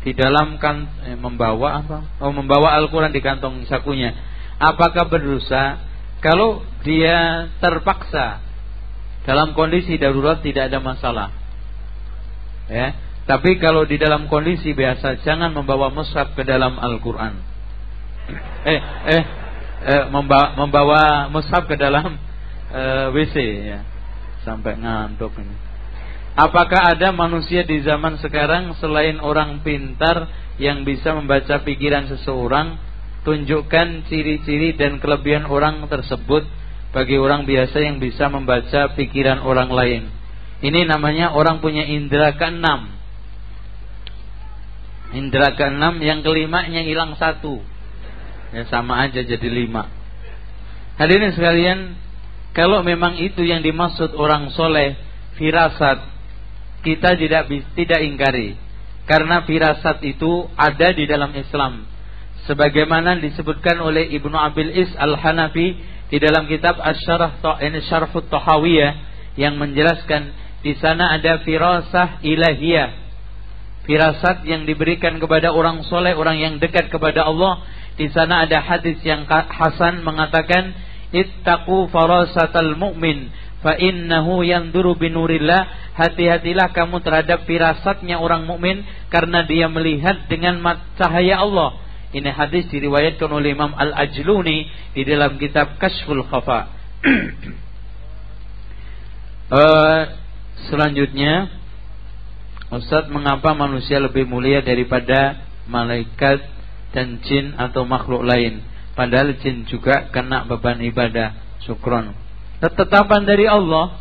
di dalam kan eh, membawa apa? Oh, membawa Al-Qur'an di kantong sakunya. Apakah berdosa kalau dia terpaksa dalam kondisi darurat tidak ada masalah. Ya. Tapi kalau di dalam kondisi biasa jangan membawa mushaf ke dalam Al-Qur'an. Eh eh, eh membawa, membawa mushaf ke dalam eh, WC ya. Sampai ngantuk ini. Apakah ada manusia di zaman sekarang selain orang pintar yang bisa membaca pikiran seseorang? Tunjukkan ciri-ciri dan kelebihan orang tersebut bagi orang biasa yang bisa membaca pikiran orang lain. Ini namanya orang punya indera keenam. Indera keenam yang kelimanya hilang satu. Ya sama aja jadi lima. Hadirin sekalian, kalau memang itu yang dimaksud orang soleh, firasat, kita tidak tidak ingkari karena firasat itu ada di dalam Islam sebagaimana disebutkan oleh Ibnu Abil Is Al-Hanafi di dalam kitab Asy-Syarah ini Syarhut Tahawiyah yang menjelaskan di sana ada firasah ilahiyah firasat yang diberikan kepada orang soleh orang yang dekat kepada Allah Di sana ada hadis yang Hasan mengatakan, "Ittaqu farasatal mu'min fa innahu yanduru binurillah." Hati-hatilah kamu terhadap firasatnya orang mukmin karena dia melihat dengan cahaya Allah. Ini hadis diriwayatkan oleh Imam Al-Ajluni di dalam kitab Kashful Khafa. uh, *clears throat* selanjutnya Ustaz, mengapa manusia lebih mulia daripada malaikat dan jin atau makhluk lain? Padahal jin juga kena beban ibadah. Syukron. Ketetapan dari Allah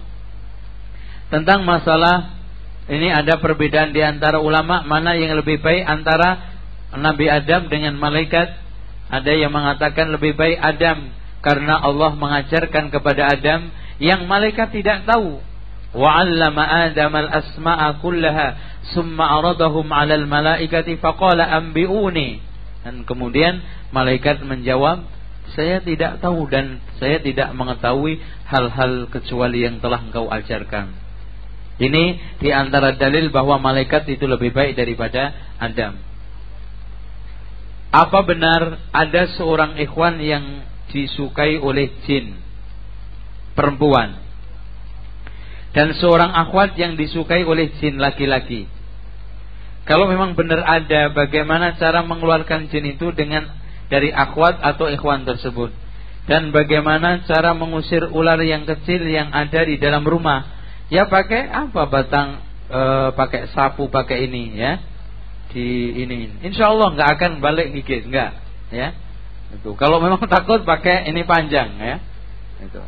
tentang masalah ini ada perbedaan di antara ulama mana yang lebih baik antara Nabi Adam dengan malaikat ada yang mengatakan lebih baik Adam karena Allah mengajarkan kepada Adam yang malaikat tidak tahu. Wa'allama Adam al-asma'a kullaha summa 'aradahum 'alal malaikati faqala ambiuni dan kemudian malaikat menjawab saya tidak tahu dan saya tidak mengetahui hal-hal kecuali yang telah engkau ajarkan. Ini di antara dalil bahwa malaikat itu lebih baik daripada Adam apa benar ada seorang ikhwan yang disukai oleh jin perempuan dan seorang akhwat yang disukai oleh jin laki-laki. Kalau memang benar ada, bagaimana cara mengeluarkan jin itu dengan dari akhwat atau ikhwan tersebut? Dan bagaimana cara mengusir ular yang kecil yang ada di dalam rumah? Ya pakai apa batang e, pakai sapu pakai ini ya di ini. Insya Allah nggak akan balik gigit nggak ya. Itu kalau memang *laughs* takut pakai ini panjang ya. Itu.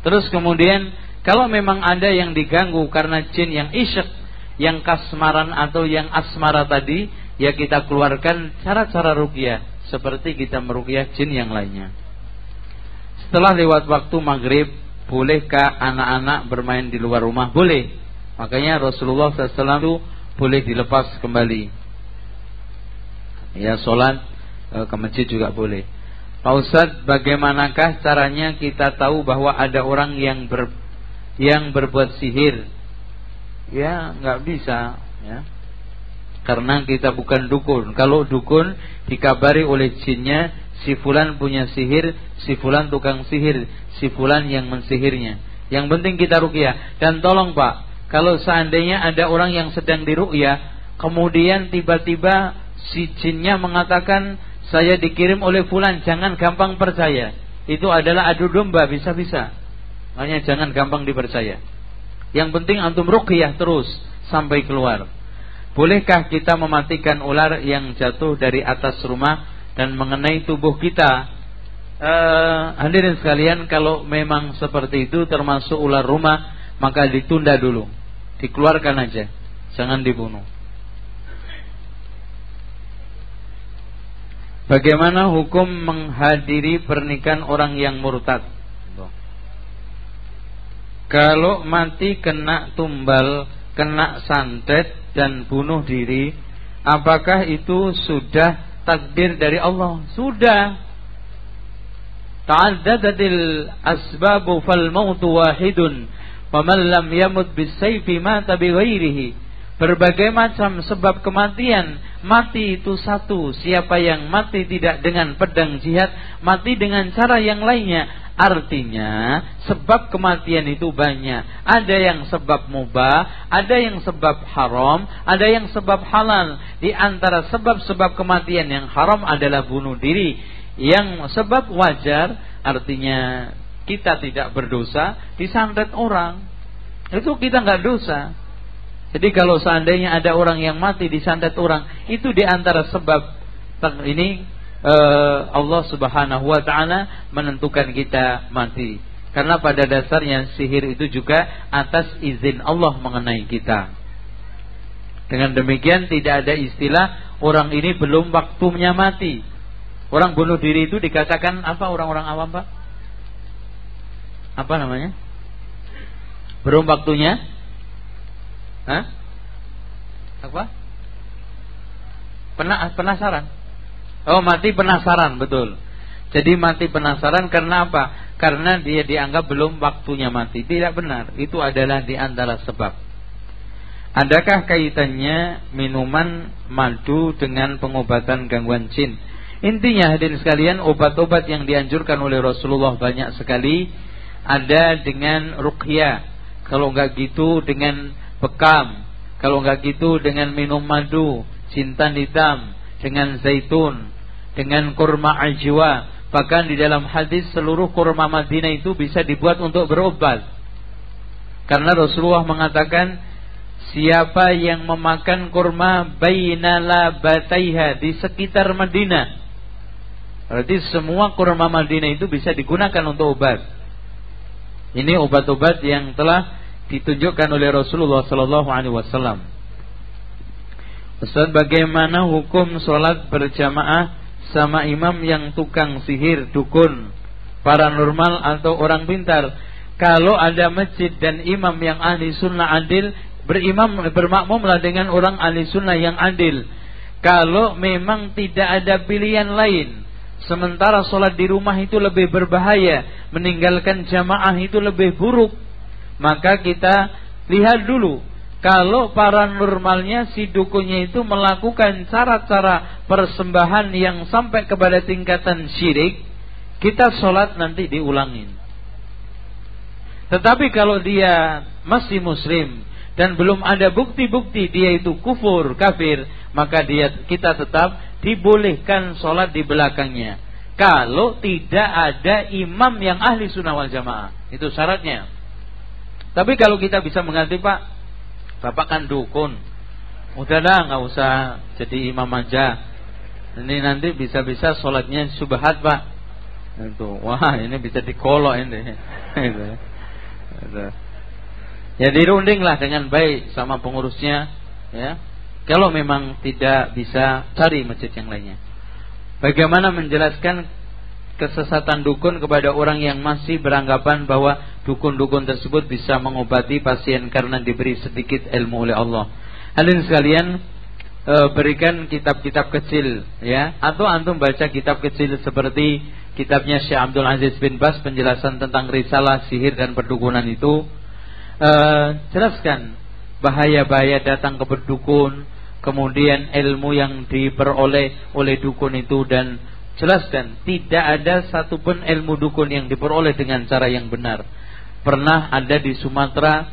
Terus kemudian kalau memang ada yang diganggu karena jin yang isyek, yang kasmaran atau yang asmara tadi, ya kita keluarkan cara-cara rukyah seperti kita merukyah jin yang lainnya. Setelah lewat waktu maghrib, bolehkah anak-anak bermain di luar rumah? Boleh. Makanya Rasulullah SAW boleh dilepas kembali. Ya sholat eh, ke masjid juga boleh. Pak Ustadz, bagaimanakah caranya kita tahu bahwa ada orang yang ber, yang berbuat sihir? Ya nggak bisa ya. Karena kita bukan dukun. Kalau dukun dikabari oleh jinnya si fulan punya sihir si fulan tukang sihir si fulan yang mensihirnya. Yang penting kita rukyah dan tolong pak kalau seandainya ada orang yang sedang dirukyah kemudian tiba-tiba si jinnya mengatakan saya dikirim oleh fulan jangan gampang percaya itu adalah adu domba bisa-bisa Makanya jangan gampang dipercaya. Yang penting antum ruqyah terus sampai keluar. Bolehkah kita mematikan ular yang jatuh dari atas rumah dan mengenai tubuh kita? Uh, hadirin sekalian, kalau memang seperti itu termasuk ular rumah, maka ditunda dulu. Dikeluarkan aja. Jangan dibunuh. Bagaimana hukum menghadiri pernikahan orang yang murtad? Kalau mati kena tumbal, kena santet dan bunuh diri, apakah itu sudah takdir dari Allah? Sudah. Ta'addadatil asbabu fal mautu wahidun. Faman lam yamut bisayfi mata bighairihi. Berbagai macam sebab kematian Mati itu satu Siapa yang mati tidak dengan pedang jihad Mati dengan cara yang lainnya Artinya sebab kematian itu banyak. Ada yang sebab mubah, ada yang sebab haram, ada yang sebab halal. Di antara sebab-sebab kematian yang haram adalah bunuh diri. Yang sebab wajar artinya kita tidak berdosa disantet orang. Itu kita nggak dosa. Jadi kalau seandainya ada orang yang mati disantet orang, itu di antara sebab ini uh, Allah Subhanahu wa taala menentukan kita mati. Karena pada dasarnya sihir itu juga atas izin Allah mengenai kita. Dengan demikian tidak ada istilah orang ini belum waktunya mati. Orang bunuh diri itu dikatakan apa orang-orang awam, Pak? Apa namanya? Belum waktunya? Hah? Apa? Penasaran? Oh mati penasaran betul. Jadi mati penasaran karena apa? Karena dia dianggap belum waktunya mati. Tidak benar. Itu adalah di antara sebab. Adakah kaitannya minuman madu dengan pengobatan gangguan jin? Intinya hadirin sekalian, obat-obat yang dianjurkan oleh Rasulullah banyak sekali. Ada dengan ruqyah. Kalau enggak gitu dengan bekam. Kalau enggak gitu dengan minum madu, cinta hitam, dengan zaitun, dengan kurma ajwa. Bahkan di dalam hadis seluruh kurma Madinah itu bisa dibuat untuk berobat. Karena Rasulullah mengatakan siapa yang memakan kurma bainala bataiha di sekitar Madinah Berarti semua kurma Madinah itu bisa digunakan untuk obat. Ini obat-obat yang telah ditunjukkan oleh Rasulullah Sallallahu Alaihi Wasallam. Ustaz, bagaimana hukum sholat berjamaah sama imam yang tukang sihir, dukun, paranormal atau orang pintar? Kalau ada masjid dan imam yang ahli sunnah adil, berimam bermakmumlah dengan orang ahli sunnah yang adil. Kalau memang tidak ada pilihan lain, Sementara sholat di rumah itu lebih berbahaya, meninggalkan jamaah itu lebih buruk. Maka kita lihat dulu, kalau paranormalnya si dukunnya itu melakukan cara-cara persembahan yang sampai kepada tingkatan syirik, kita sholat nanti diulangin. Tetapi kalau dia masih muslim dan belum ada bukti-bukti dia itu kufur, kafir, maka dia kita tetap dibolehkan sholat di belakangnya. Kalau tidak ada imam yang ahli sunnah wal jamaah. Itu syaratnya. Tapi kalau kita bisa mengganti Pak, Bapak kan dukun. Udahlah nggak usah jadi imam aja. Ini nanti bisa-bisa sholatnya subhat Pak. Itu, wah ini bisa dikolok ini. *laughs* ya dirunding lah dengan baik sama pengurusnya, ya kalau memang tidak bisa cari masjid yang lainnya. Bagaimana menjelaskan kesesatan dukun kepada orang yang masih beranggapan bahwa dukun-dukun tersebut bisa mengobati pasien karena diberi sedikit ilmu oleh Allah. Hadirin sekalian, e, berikan kitab-kitab kecil ya atau antum baca kitab kecil seperti kitabnya Syekh Abdul Aziz bin Bas penjelasan tentang risalah sihir dan perdukunan itu e, jelaskan bahaya-bahaya datang ke berdukun, kemudian ilmu yang diperoleh oleh dukun itu dan jelaskan tidak ada satupun ilmu dukun yang diperoleh dengan cara yang benar. Pernah ada di Sumatera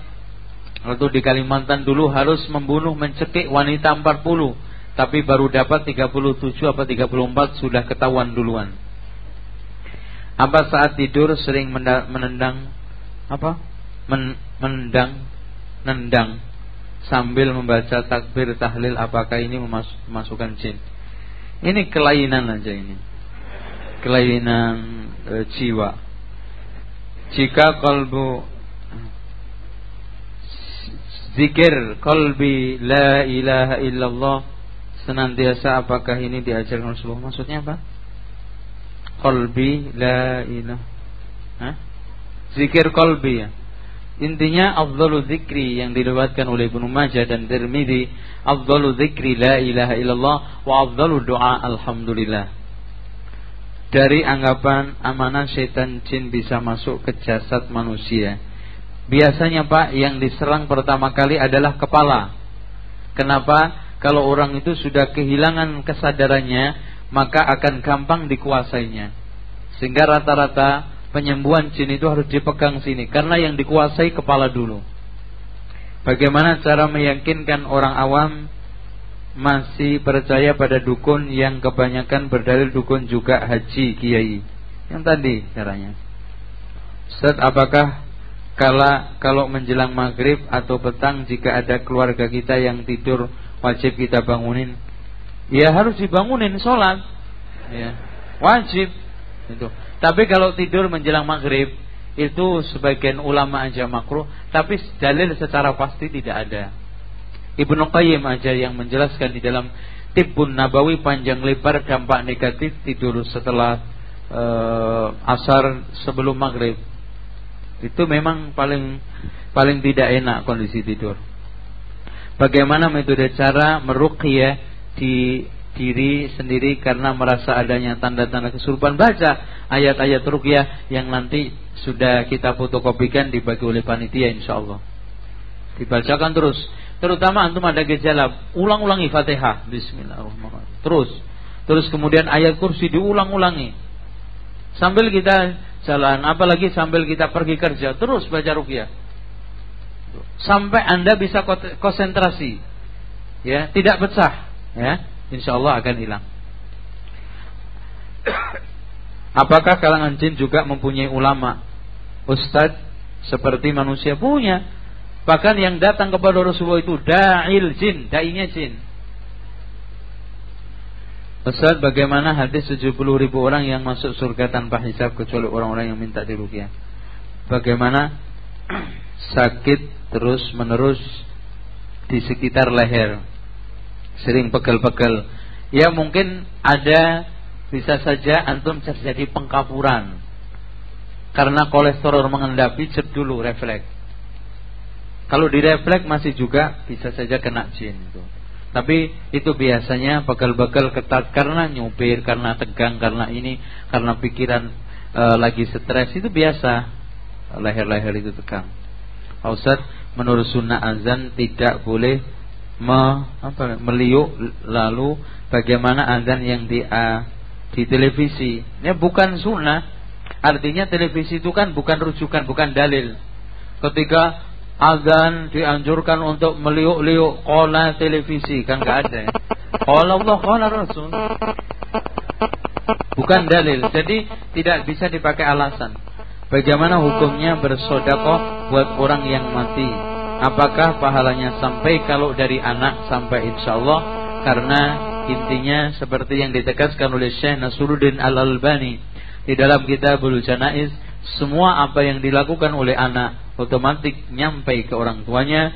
atau di Kalimantan dulu harus membunuh mencekik wanita 40 tapi baru dapat 37 apa 34 sudah ketahuan duluan. Apa saat tidur sering menendang apa? Men, menendang nendang sambil membaca takbir tahlil apakah ini memasukkan jin? Ini kelainan aja ini. Kelainan e, jiwa. Jika kalbu zikir kalbi la ilaha illallah senantiasa apakah ini diajarkan Rasulullah? Maksudnya apa? Kalbi la ilaha. Zikir kalbi ya. Intinya afdalu zikri yang diriwayatkan oleh Ibnu Majah dan Tirmizi, afdalu zikri la ilaha illallah wa afdalu doa alhamdulillah. Dari anggapan amanah setan jin bisa masuk ke jasad manusia. Biasanya Pak yang diserang pertama kali adalah kepala. Kenapa? Kalau orang itu sudah kehilangan kesadarannya, maka akan gampang dikuasainya. Sehingga rata-rata penyembuhan jin itu harus dipegang sini karena yang dikuasai kepala dulu. Bagaimana cara meyakinkan orang awam masih percaya pada dukun yang kebanyakan berdalil dukun juga haji kiai? Yang tadi caranya. Ustaz, apakah kala kalau menjelang maghrib atau petang jika ada keluarga kita yang tidur wajib kita bangunin? Ya harus dibangunin sholat. Ya, wajib itu. Tapi kalau tidur menjelang maghrib itu sebagian ulama aja makruh, tapi dalil secara pasti tidak ada. Ibnu Qayyim aja yang menjelaskan di dalam Tibbun Nabawi panjang lebar dampak negatif tidur setelah uh, asar sebelum maghrib. Itu memang paling paling tidak enak kondisi tidur. Bagaimana metode cara meruqyah di diri sendiri karena merasa adanya tanda-tanda kesurupan. Baca ayat-ayat ruqyah yang nanti sudah kita fotokopikan dibagi oleh panitia insyaallah. Dibacakan terus. Terutama antum ada gejala ulang-ulangi Fatihah. Bismillahirrahmanirrahim. Terus. Terus kemudian ayat kursi diulang-ulangi. Sambil kita jalan apalagi sambil kita pergi kerja terus baca rukyah sampai anda bisa konsentrasi. Ya tidak pecah. Ya insya Allah akan hilang. Apakah kalangan jin juga mempunyai ulama? Ustadz seperti manusia punya. Bahkan yang datang kepada Rasulullah itu da'il jin da'inya jin. Ustaz, bagaimana hadis 70 ribu orang yang masuk surga tanpa hisab kecuali orang-orang yang minta dirukyah? Bagaimana *clears throat* sakit terus menerus di sekitar leher, sering pegel-pegel. Ya mungkin ada bisa saja antum terjadi pengkapuran karena kolesterol mengendapi cek dulu refleks. Kalau di refleks masih juga bisa saja kena jin itu. Tapi itu biasanya begal-begal ketat karena nyupir, karena tegang, karena ini, karena pikiran e, lagi stres itu biasa. Leher-leher itu tegang. Ustaz, menurut sunnah azan tidak boleh me, apa, meliuk lalu bagaimana azan yang di uh, di televisi. Ya bukan sunnah. Artinya televisi itu kan bukan rujukan, bukan dalil. Ketika azan dianjurkan untuk meliuk-liuk kola televisi kan gak ada ya. Kola Allah kola Rasul bukan dalil jadi tidak bisa dipakai alasan bagaimana hukumnya bersodakoh buat orang yang mati apakah pahalanya sampai kalau dari anak sampai insya Allah karena intinya seperti yang ditegaskan oleh Syekh Nasruddin Al-Albani di dalam kitabul Janaiz semua apa yang dilakukan oleh anak otomatis nyampe ke orang tuanya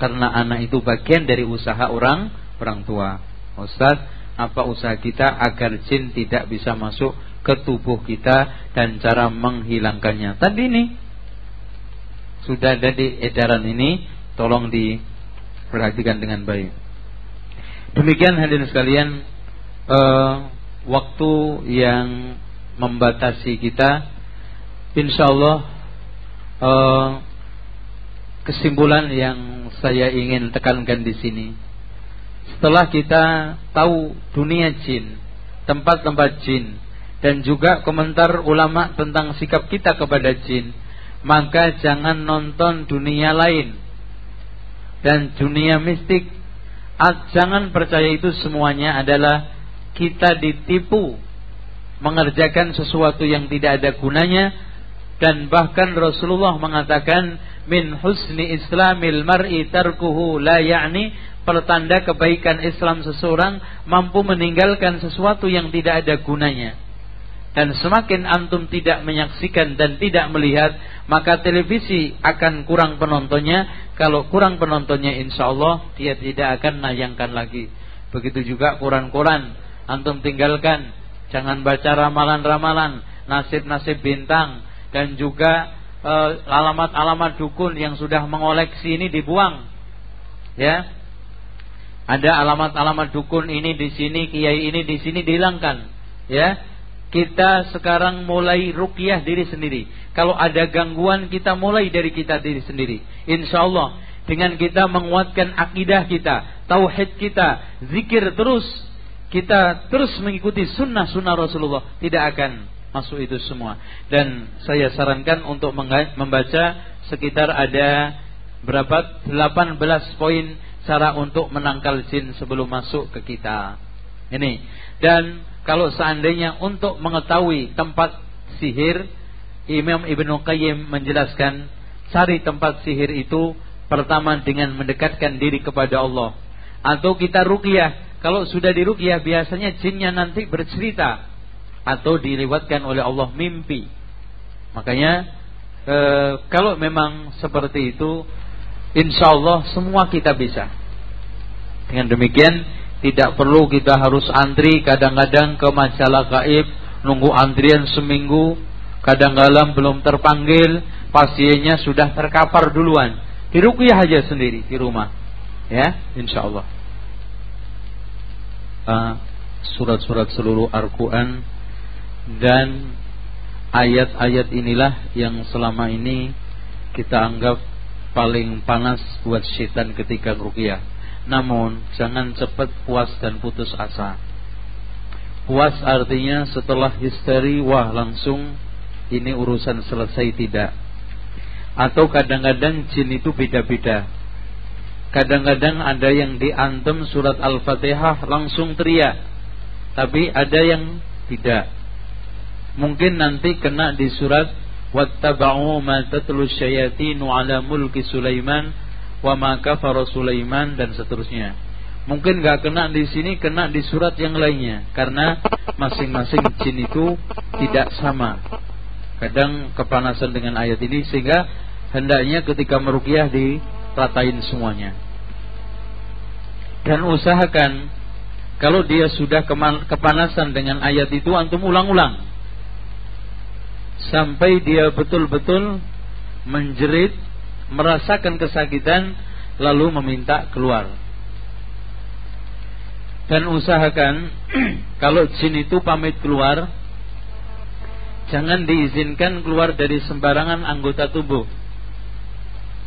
karena anak itu bagian dari usaha orang orang tua. Ustaz, apa usaha kita agar jin tidak bisa masuk ke tubuh kita dan cara menghilangkannya? Tadi ini sudah ada di edaran ini, tolong diperhatikan dengan baik. Demikian hadirin sekalian, uh, waktu yang membatasi kita, insya Allah uh, kesimpulan yang saya ingin tekankan di sini. Setelah kita tahu dunia jin, tempat-tempat jin, dan juga komentar ulama tentang sikap kita kepada jin, maka jangan nonton dunia lain dan dunia mistik. Jangan percaya itu semuanya adalah kita ditipu mengerjakan sesuatu yang tidak ada gunanya dan bahkan Rasulullah mengatakan min husni islamil mar'i tarkuhu la ya'ni pertanda kebaikan Islam seseorang mampu meninggalkan sesuatu yang tidak ada gunanya dan semakin antum tidak menyaksikan dan tidak melihat maka televisi akan kurang penontonnya kalau kurang penontonnya insya Allah dia tidak akan nayangkan lagi begitu juga koran-koran antum tinggalkan jangan baca ramalan-ramalan nasib-nasib bintang dan juga eh, alamat-alamat uh, dukun yang sudah mengoleksi ini dibuang. Ya. Ada alamat-alamat dukun ini di sini, kiai ini di sini dihilangkan. Ya. Kita sekarang mulai rukyah diri sendiri. Kalau ada gangguan kita mulai dari kita diri sendiri. Insya Allah dengan kita menguatkan akidah kita, tauhid kita, zikir terus, kita terus mengikuti sunnah-sunnah Rasulullah, tidak akan masuk itu semua. Dan saya sarankan untuk membaca sekitar ada berapa 18 poin cara untuk menangkal jin sebelum masuk ke kita. Ini. Dan kalau seandainya untuk mengetahui tempat sihir, Imam Ibnu Qayyim menjelaskan cari tempat sihir itu pertama dengan mendekatkan diri kepada Allah. Atau kita ruqyah. Kalau sudah diruqyah biasanya jinnya nanti bercerita atau dilewatkan oleh Allah mimpi. Makanya e, kalau memang seperti itu, insya Allah semua kita bisa. Dengan demikian tidak perlu kita harus antri kadang-kadang ke majalah gaib nunggu antrian seminggu kadang-kadang belum terpanggil pasiennya sudah terkapar duluan. Diruqyah aja sendiri di rumah. Ya insyaallah. Uh, surat-surat seluruh Al-Qur'an dan ayat-ayat inilah yang selama ini kita anggap paling panas buat syaitan ketika ruqyah. Namun jangan cepat puas dan putus asa. Puas artinya setelah histeri wah langsung ini urusan selesai tidak. Atau kadang-kadang jin itu beda-beda. Kadang-kadang ada yang diantem surat Al-Fatihah langsung teriak. Tapi ada yang tidak. Mungkin nanti kena di surat wattaba'u ma tatlu syayatinu ala mulki Sulaiman wa ma kafara Sulaiman dan seterusnya. Mungkin gak kena di sini, kena di surat yang lainnya karena masing-masing jin itu tidak sama. Kadang kepanasan dengan ayat ini sehingga hendaknya ketika meruqyah diratain semuanya. Dan usahakan kalau dia sudah kepanasan dengan ayat itu antum ulang-ulang sampai dia betul-betul menjerit, merasakan kesakitan lalu meminta keluar. Dan usahakan *clears throat* kalau jin itu pamit keluar jangan diizinkan keluar dari sembarangan anggota tubuh.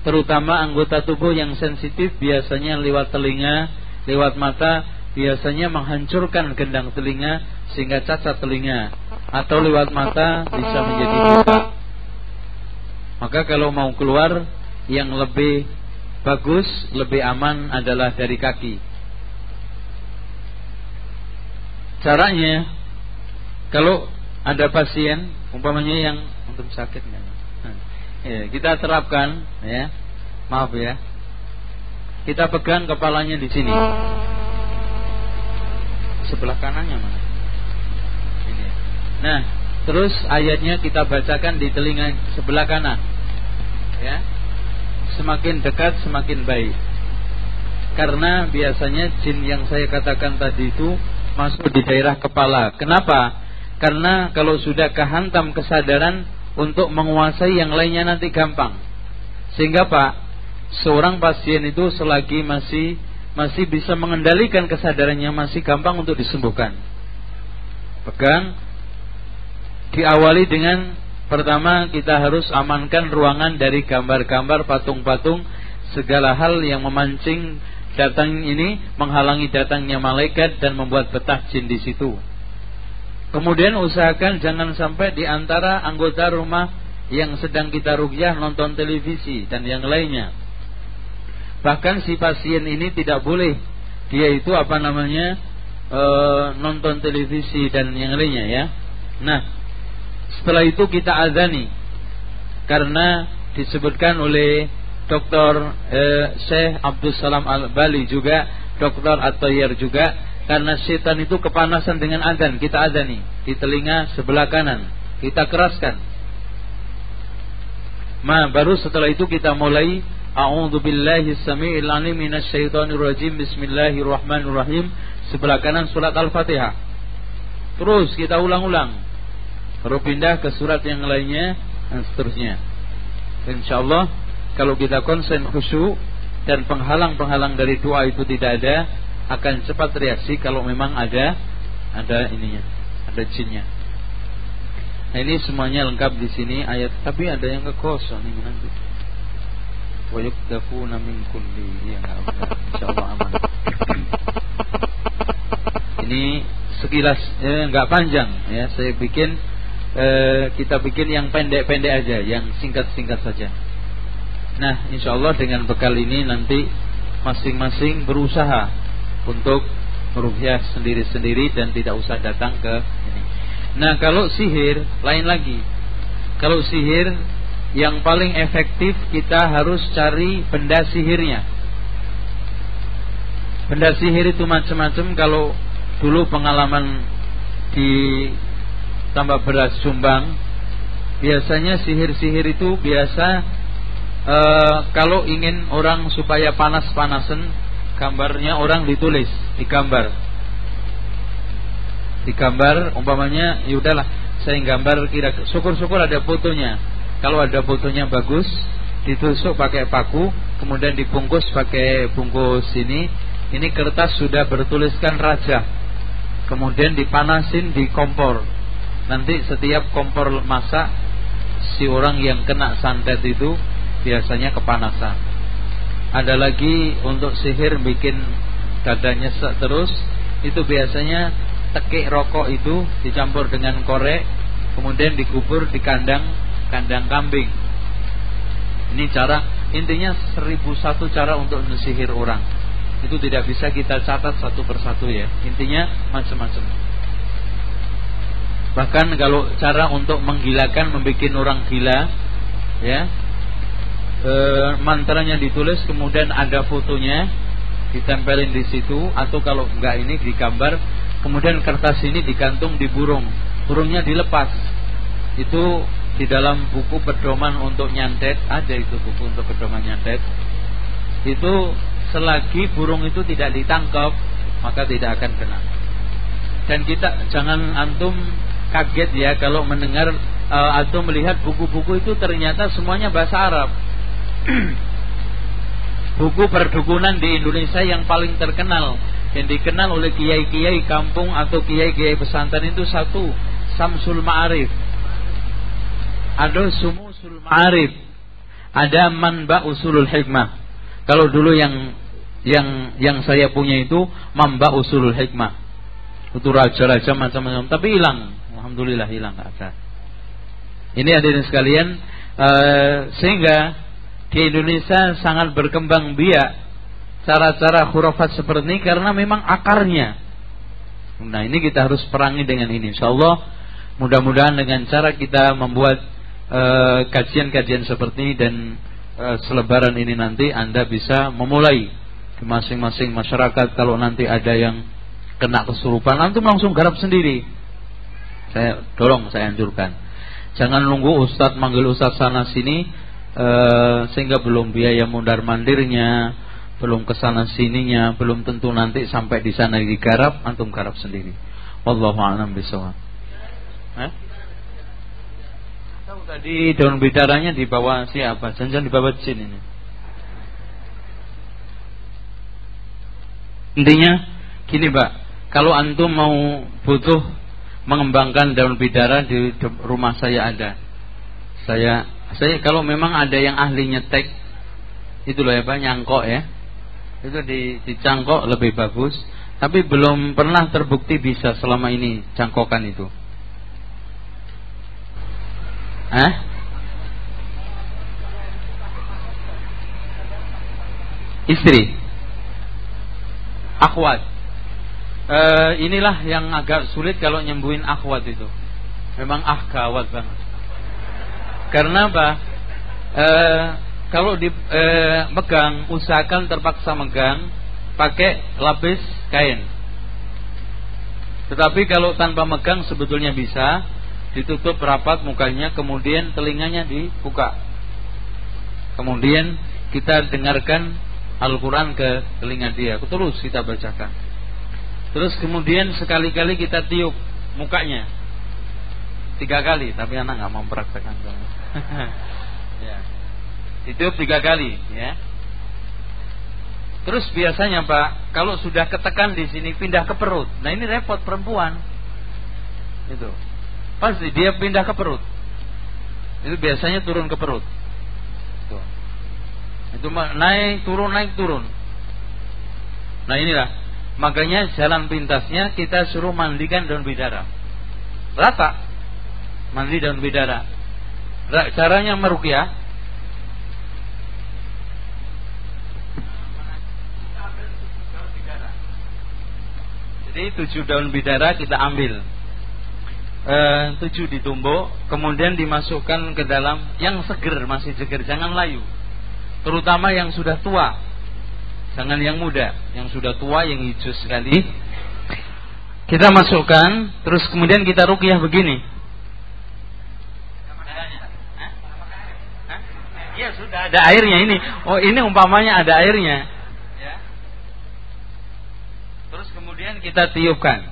Terutama anggota tubuh yang sensitif biasanya lewat telinga lewat mata biasanya menghancurkan gendang telinga sehingga cacat telinga. Atau lewat mata bisa menjadi buta. Maka kalau mau keluar yang lebih bagus lebih aman adalah dari kaki Caranya kalau ada pasien umpamanya yang untuk sakit ya, kita terapkan ya. Maaf ya. Kita pegang kepalanya di sini. Sebelah kanannya mana? Ini. Nah, terus ayatnya kita bacakan di telinga sebelah kanan. Ya. Semakin dekat semakin baik. Karena biasanya jin yang saya katakan tadi itu masuk di daerah kepala. Kenapa? Karena kalau sudah kehantam kesadaran untuk menguasai yang lainnya nanti gampang. Sehingga Pak, seorang pasien itu selagi masih masih bisa mengendalikan kesadarannya masih gampang untuk disembuhkan. Pegang diawali dengan pertama kita harus amankan ruangan dari gambar-gambar patung-patung segala hal yang memancing datang ini menghalangi datangnya malaikat dan membuat betah jin di situ. Kemudian usahakan jangan sampai di antara anggota rumah yang sedang kita rukyah nonton televisi dan yang lainnya. Bahkan si pasien ini tidak boleh dia itu apa namanya e, nonton televisi dan yang lainnya ya. Nah, setelah itu kita azani karena disebutkan oleh Dr. Eh, Syekh Abdul Salam Al-Bali juga, Dr. At-Tayyar juga, karena setan itu kepanasan dengan adzan, kita adzani di telinga sebelah kanan, kita keraskan. Ma baru setelah itu kita mulai A'udzu billahi samiil alim minasyaitonir rajim. Bismillahirrahmanirrahim. Sebelah kanan surat Al-Fatihah. Terus kita ulang-ulang. Baru pindah ke surat yang lainnya dan seterusnya. Insyaallah kalau kita konsen khusyuk dan penghalang-penghalang dari doa itu tidak ada, akan cepat reaksi kalau memang ada ada ininya, ada jinnya. Nah ini semuanya lengkap di sini ayat, tapi ada yang kekosong ini nanti. Wa yukdafuna min kulli ya insyaallah aman. ini sekilas eh, nggak panjang ya, saya bikin eh, kita bikin yang pendek-pendek aja, yang singkat-singkat saja. Nah, insya Allah dengan bekal ini nanti masing-masing berusaha untuk meruhyah sendiri-sendiri dan tidak usah datang ke ini. Nah, kalau sihir lain lagi. Kalau sihir yang paling efektif kita harus cari benda sihirnya. Benda sihir itu macam-macam kalau dulu pengalaman di tambah beras Sumbang. Biasanya sihir-sihir itu biasa e, kalau ingin orang supaya panas-panasan gambarnya orang ditulis di gambar. Di gambar umpamanya ya udahlah saya gambar kira syukur-syukur ada fotonya. Kalau ada fotonya bagus ditusuk pakai paku kemudian dibungkus pakai bungkus ini. Ini kertas sudah bertuliskan raja. Kemudian dipanasin di kompor nanti setiap kompor masak si orang yang kena santet itu biasanya kepanasan. Ada lagi untuk sihir bikin dadanya terus itu biasanya tekik rokok itu dicampur dengan korek, kemudian dikubur di kandang kandang kambing. Ini cara intinya seribu satu cara untuk mensihir orang. Itu tidak bisa kita catat satu persatu ya. Intinya macam-macam. Bahkan kalau cara untuk menggilakan, membuat orang gila, ya, e, mantranya ditulis, kemudian ada fotonya, ditempelin di situ, atau kalau enggak ini digambar, kemudian kertas ini digantung di burung, burungnya dilepas. Itu di dalam buku pedoman untuk nyantet, ada itu buku untuk pedoman nyantet. Itu selagi burung itu tidak ditangkap, maka tidak akan kena. Dan kita jangan antum kaget ya kalau mendengar uh, atau melihat buku-buku itu ternyata semuanya bahasa Arab. *clears throat* buku perdukunan di Indonesia yang paling terkenal yang dikenal oleh kiai-kiai kampung atau kiai-kiai pesantren itu satu Samsul Ma'arif. Ada Sumusul Ma'arif. Ada Manba Usulul Hikmah. Kalau dulu yang yang yang saya punya itu Mamba Usulul Hikmah. Itu raja-raja macam-macam tapi hilang Alhamdulillah hilang nggak ada. Ini hadirin sekalian uh, sehingga di Indonesia sangat berkembang biak cara-cara khurafat seperti ini karena memang akarnya. Nah ini kita harus perangi dengan ini. Insya Allah mudah-mudahan dengan cara kita membuat eh, kajian-kajian uh, seperti ini dan uh, selebaran ini nanti Anda bisa memulai masing-masing masyarakat kalau nanti ada yang kena kesurupan, antum langsung garap sendiri saya dorong, saya anjurkan. Jangan nunggu ustadz manggil ustadz sana sini e, sehingga belum biaya mundar mandirnya, belum ke sana sininya, belum tentu nanti sampai di sana digarap, antum garap sendiri. Wallahu a'lam bishawab. Eh? Tahu tadi daun bidaranya di bawah siapa? Jangan di bawah jin ini. Intinya gini, Pak. Kalau antum mau butuh mengembangkan daun bidara di rumah saya ada. Saya saya kalau memang ada yang ahli nyetek itu loh ya Pak nyangkok ya. Itu di dicangkok lebih bagus, tapi belum pernah terbukti bisa selama ini cangkokan itu. Hah? Istri. Akhwat e, inilah yang agak sulit kalau nyembuhin akhwat itu. Memang ah gawat banget. Karena apa? E, kalau di e, megang, usahakan terpaksa megang pakai lapis kain. Tetapi kalau tanpa megang sebetulnya bisa ditutup rapat mukanya, kemudian telinganya dibuka. Kemudian kita dengarkan Al-Quran ke telinga dia. Terus kita bacakan. Terus kemudian sekali-kali kita tiup mukanya. Tiga kali, tapi anak nggak mau mempraktekkan. *laughs* ya. Ditiup tiga kali, ya. Terus biasanya Pak, kalau sudah ketekan di sini pindah ke perut. Nah ini repot perempuan. Itu. Pasti dia pindah ke perut. Itu biasanya turun ke perut. Itu. Itu naik turun naik turun. Nah inilah Makanya jalan pintasnya kita suruh mandikan daun bidara. Rata. Mandi daun bidara. Caranya merukyah. Jadi tujuh daun bidara kita ambil. E, tujuh ditumbuk, kemudian dimasukkan ke dalam yang seger, masih seger, jangan layu. Terutama yang sudah tua, Jangan yang muda, yang sudah tua, yang hijau sekali. Kita masukkan, terus kemudian kita rukyah begini. Iya sudah ada airnya ini. Oh ini umpamanya ada airnya. Ya. Terus kemudian kita tiupkan.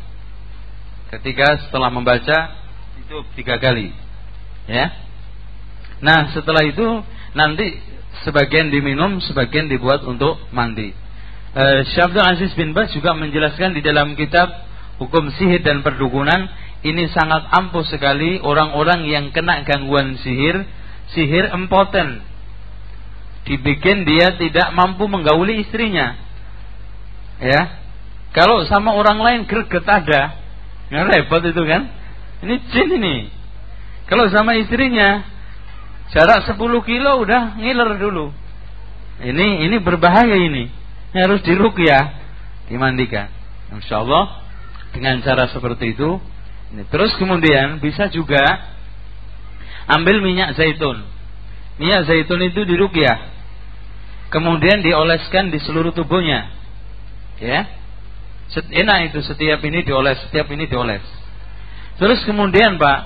Ketika setelah membaca itu tiga kali. Ya. Nah setelah itu nanti sebagian diminum, sebagian dibuat untuk mandi. Uh, Syabdul Aziz bin Bas juga menjelaskan di dalam kitab Hukum Sihir dan Perdukunan ini sangat ampuh sekali orang-orang yang kena gangguan sihir, sihir impoten. Dibikin dia tidak mampu menggauli istrinya. Ya. Kalau sama orang lain greget ada, Nggak repot itu kan? Ini jin ini. Kalau sama istrinya jarak 10 kilo udah ngiler dulu. Ini ini berbahaya ini. ini harus dirukyah, dimandikan. Insya Allah dengan cara seperti itu. Ini. Terus kemudian bisa juga ambil minyak zaitun. Minyak zaitun itu dirukyah. Kemudian dioleskan di seluruh tubuhnya. Ya. Enak itu setiap ini dioles, setiap ini dioles. Terus kemudian Pak,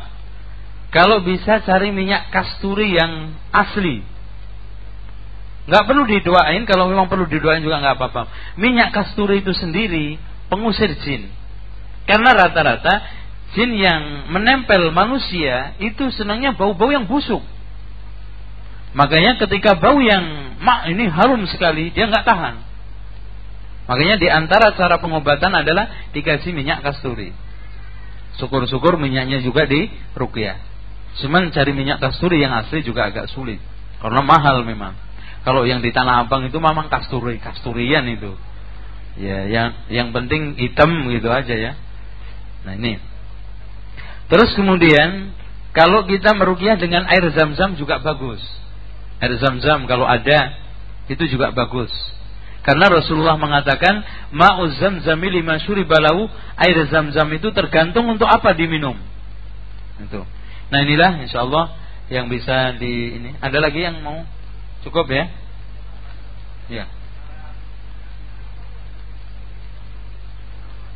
kalau bisa cari minyak kasturi yang asli. Nggak perlu didoain, kalau memang perlu didoain juga nggak apa-apa. Minyak kasturi itu sendiri pengusir jin. Karena rata-rata jin yang menempel manusia itu senangnya bau-bau yang busuk. Makanya ketika bau yang mak ini harum sekali, dia nggak tahan. Makanya di antara cara pengobatan adalah dikasih minyak kasturi. Syukur-syukur minyaknya juga di rukyah. Cuman cari minyak kasturi yang asli juga agak sulit. Karena mahal memang. Kalau yang di Tanah Abang itu memang kasturi, kasturian itu. Ya, yang yang penting hitam gitu aja ya. Nah, ini. Terus kemudian kalau kita merukyah dengan air zam-zam juga bagus. Air zam-zam kalau ada itu juga bagus. Karena Rasulullah mengatakan ma'uz zamzami lima balau air zam-zam itu tergantung untuk apa diminum. Itu. Nah inilah insya Allah yang bisa di ini. Ada lagi yang mau cukup ya? Ya.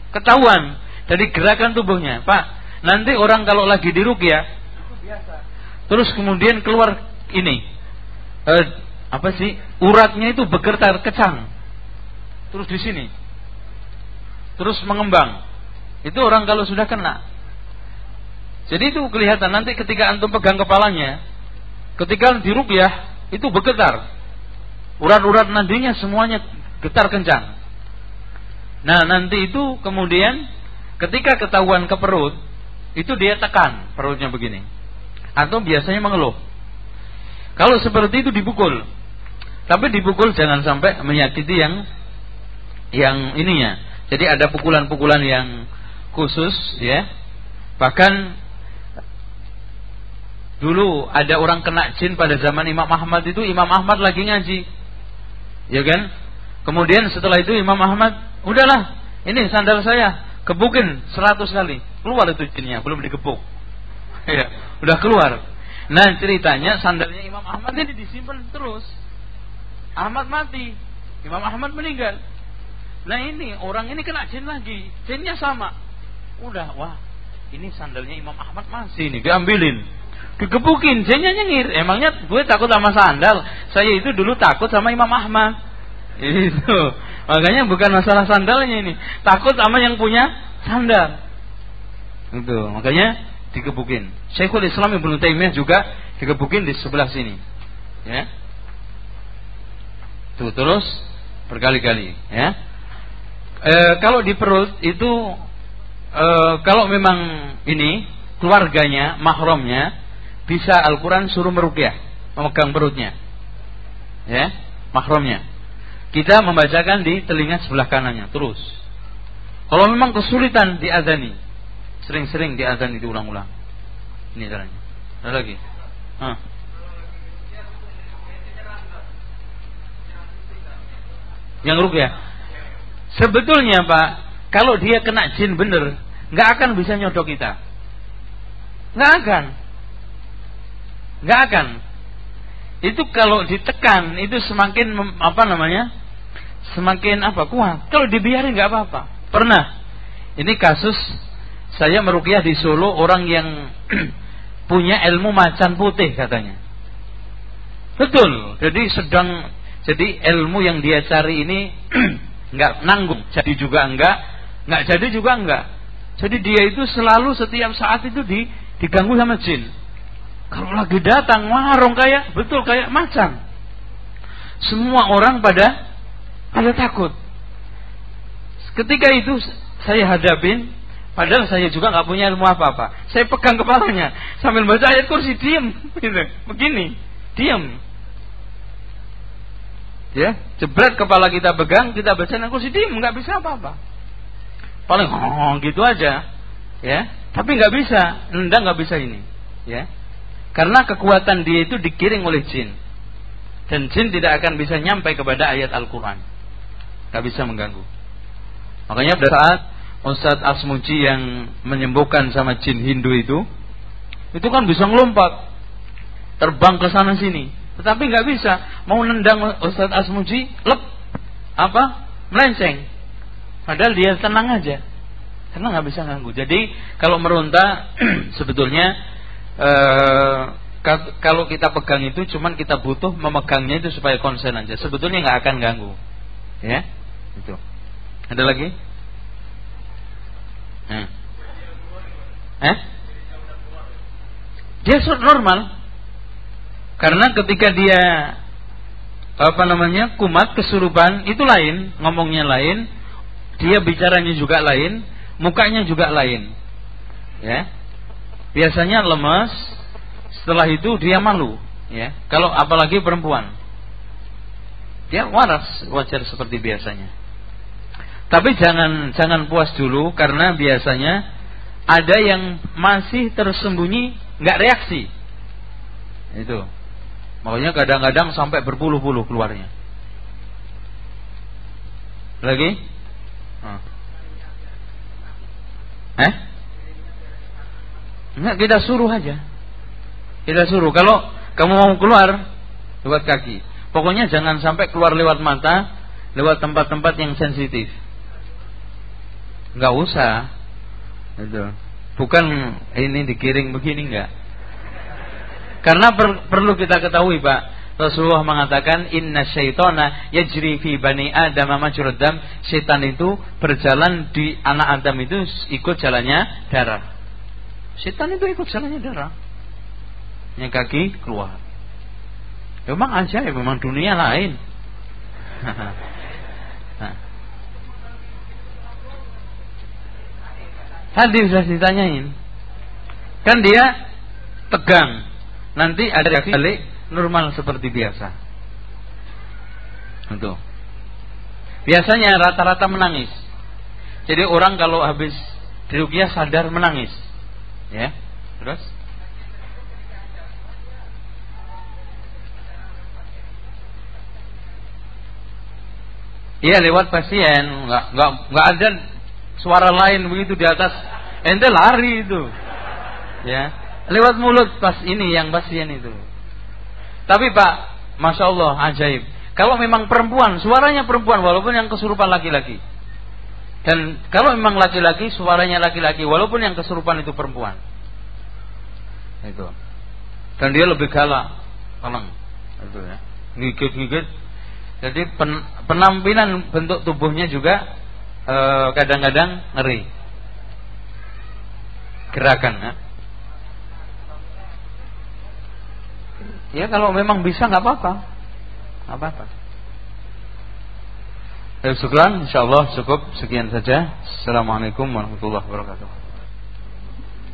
Ketahuan dari gerakan tubuhnya, Pak. Nanti orang kalau lagi di ya, terus kemudian keluar ini, eh, apa sih? Uratnya itu bergetar kecang, terus di sini, terus mengembang. Itu orang kalau sudah kena, jadi itu kelihatan nanti ketika antum pegang kepalanya, ketika dirukyah itu bergetar. Urat-urat nantinya semuanya getar kencang. Nah, nanti itu kemudian ketika ketahuan ke perut, itu dia tekan perutnya begini. Atau biasanya mengeluh. Kalau seperti itu dipukul. Tapi dipukul jangan sampai menyakiti yang yang ininya. Jadi ada pukulan-pukulan yang khusus ya. Bahkan Dulu ada orang kena jin pada zaman Imam Ahmad itu Imam Ahmad lagi ngaji. Ya kan? Kemudian setelah itu Imam Ahmad, udahlah, ini sandal saya, kebukin seratus kali. Keluar itu jinnya, belum digebuk. *laughs* ya, udah keluar. Nah ceritanya sandalnya Imam Ahmad ini disimpan terus. Ahmad mati, Imam Ahmad meninggal. Nah ini orang ini kena jin lagi, jinnya sama. Udah, wah, ini sandalnya Imam Ahmad masih ini diambilin digebukin jinnya nyengir. Emangnya gue takut sama sandal? Saya itu dulu takut sama Imam Ahmad. *laughs* Itu. Makanya bukan masalah sandalnya ini. Takut sama yang punya sandal. Itu. Makanya digebukin. Syekhul Islam Ibnu Taimiyah juga digebukin di sebelah sini. Ya. Tuh terus berkali-kali ya. E, kalau di perut itu e, kalau memang ini keluarganya mahramnya bisa Al-Quran suruh merukyah memegang perutnya. Ya mahrumnya kita membacakan di telinga sebelah kanannya terus. Kalau memang kesulitan diadani sering-sering diadani diulang-ulang. Ini caranya. Ada lagi? Hah. yang rukyah? Sebetulnya pak kalau dia kena jin bener nggak akan bisa nyodok kita. Nggak akan nggak akan. Itu kalau ditekan itu semakin apa namanya? Semakin apa kuat. Kalau dibiarin nggak apa-apa. Pernah. Ini kasus saya merukyah di Solo orang yang *clears throat* punya ilmu macan putih katanya. Betul. Jadi sedang jadi ilmu yang dia cari ini *clears throat* nggak nanggung. Jadi juga enggak, nggak jadi juga enggak. Jadi dia itu selalu setiap saat itu di, diganggu sama jin. Kalau lagi datang warung kayak betul kayak macan. Semua orang pada pada takut. Ketika itu saya hadapin, padahal saya juga nggak punya ilmu apa-apa. Saya pegang kepalanya sambil baca ayat kursi diam, gitu. begini, diam. Ya, jebret kepala kita pegang, kita baca ayat kursi diam, nggak bisa apa-apa. Paling oh, gitu aja. Ya, tapi nggak bisa, nendang nggak bisa ini. Ya, karena kekuatan dia itu dikiring oleh jin. Dan jin tidak akan bisa nyampai kepada ayat Al-Quran. Gak bisa mengganggu. Makanya pada saat Ustadz Asmuji yang menyembuhkan sama jin Hindu itu, itu kan bisa ngelompat, terbang ke sana sini. Tetapi nggak bisa, mau nendang Ustadz Asmuji, lep, apa, melenceng. Padahal dia tenang aja, karena nggak bisa ganggu. Jadi kalau meronta *clears throat* sebetulnya eh, kalau kita pegang itu cuman kita butuh memegangnya itu supaya konsen aja. Sebetulnya nggak akan ganggu. Ya, itu. Ada lagi? Hmm. Eh? Dia normal. Karena ketika dia apa namanya kumat kesurupan itu lain, ngomongnya lain, dia bicaranya juga lain, mukanya juga lain. Ya. Biasanya lemas, setelah itu dia malu, ya. Kalau apalagi perempuan. Dia waras, wajar seperti biasanya. Tapi jangan jangan puas dulu karena biasanya ada yang masih tersembunyi nggak reaksi. Itu. Makanya kadang-kadang sampai berpuluh-puluh keluarnya. Lagi? Eh? Enggak, kita suruh aja. Kita suruh kalau kamu mau keluar lewat kaki. Pokoknya jangan sampai keluar lewat mata, lewat tempat-tempat yang sensitif. Enggak usah. Itu. Bukan ini dikiring begini enggak. Karena per, perlu kita ketahui, Pak. Rasulullah mengatakan inna syaitana yajri fi bani adam majrudam. Setan itu berjalan di anak Adam itu ikut jalannya darah. Setan itu ikut jalannya darah yang kaki keluar. Memang aja ya, memang dunia lain. *laughs* Tadi sudah ditanyain. Kan dia tegang. Nanti ada kaki balik normal seperti biasa. Untuk. Biasanya rata-rata menangis. Jadi orang kalau habis dirukyah sadar menangis. Ya. Terus Iya lewat pasien, nggak nggak nggak ada suara lain begitu di atas. Ente lari itu, ya lewat mulut pas ini yang pasien itu. Tapi pak, masya Allah ajaib. Kalau memang perempuan, suaranya perempuan walaupun yang kesurupan laki-laki. Dan kalau memang laki-laki, suaranya laki-laki walaupun yang kesurupan itu perempuan. Itu. Dan dia lebih galak, tenang. Itu ya. Gigit-gigit jadi pen, penampilan bentuk tubuhnya juga eh, kadang-kadang e, ngeri. Gerakan ya. Ya kalau memang bisa nggak apa-apa, nggak apa-apa. Syukuran, insyaallah cukup sekian saja. Assalamualaikum warahmatullahi wabarakatuh.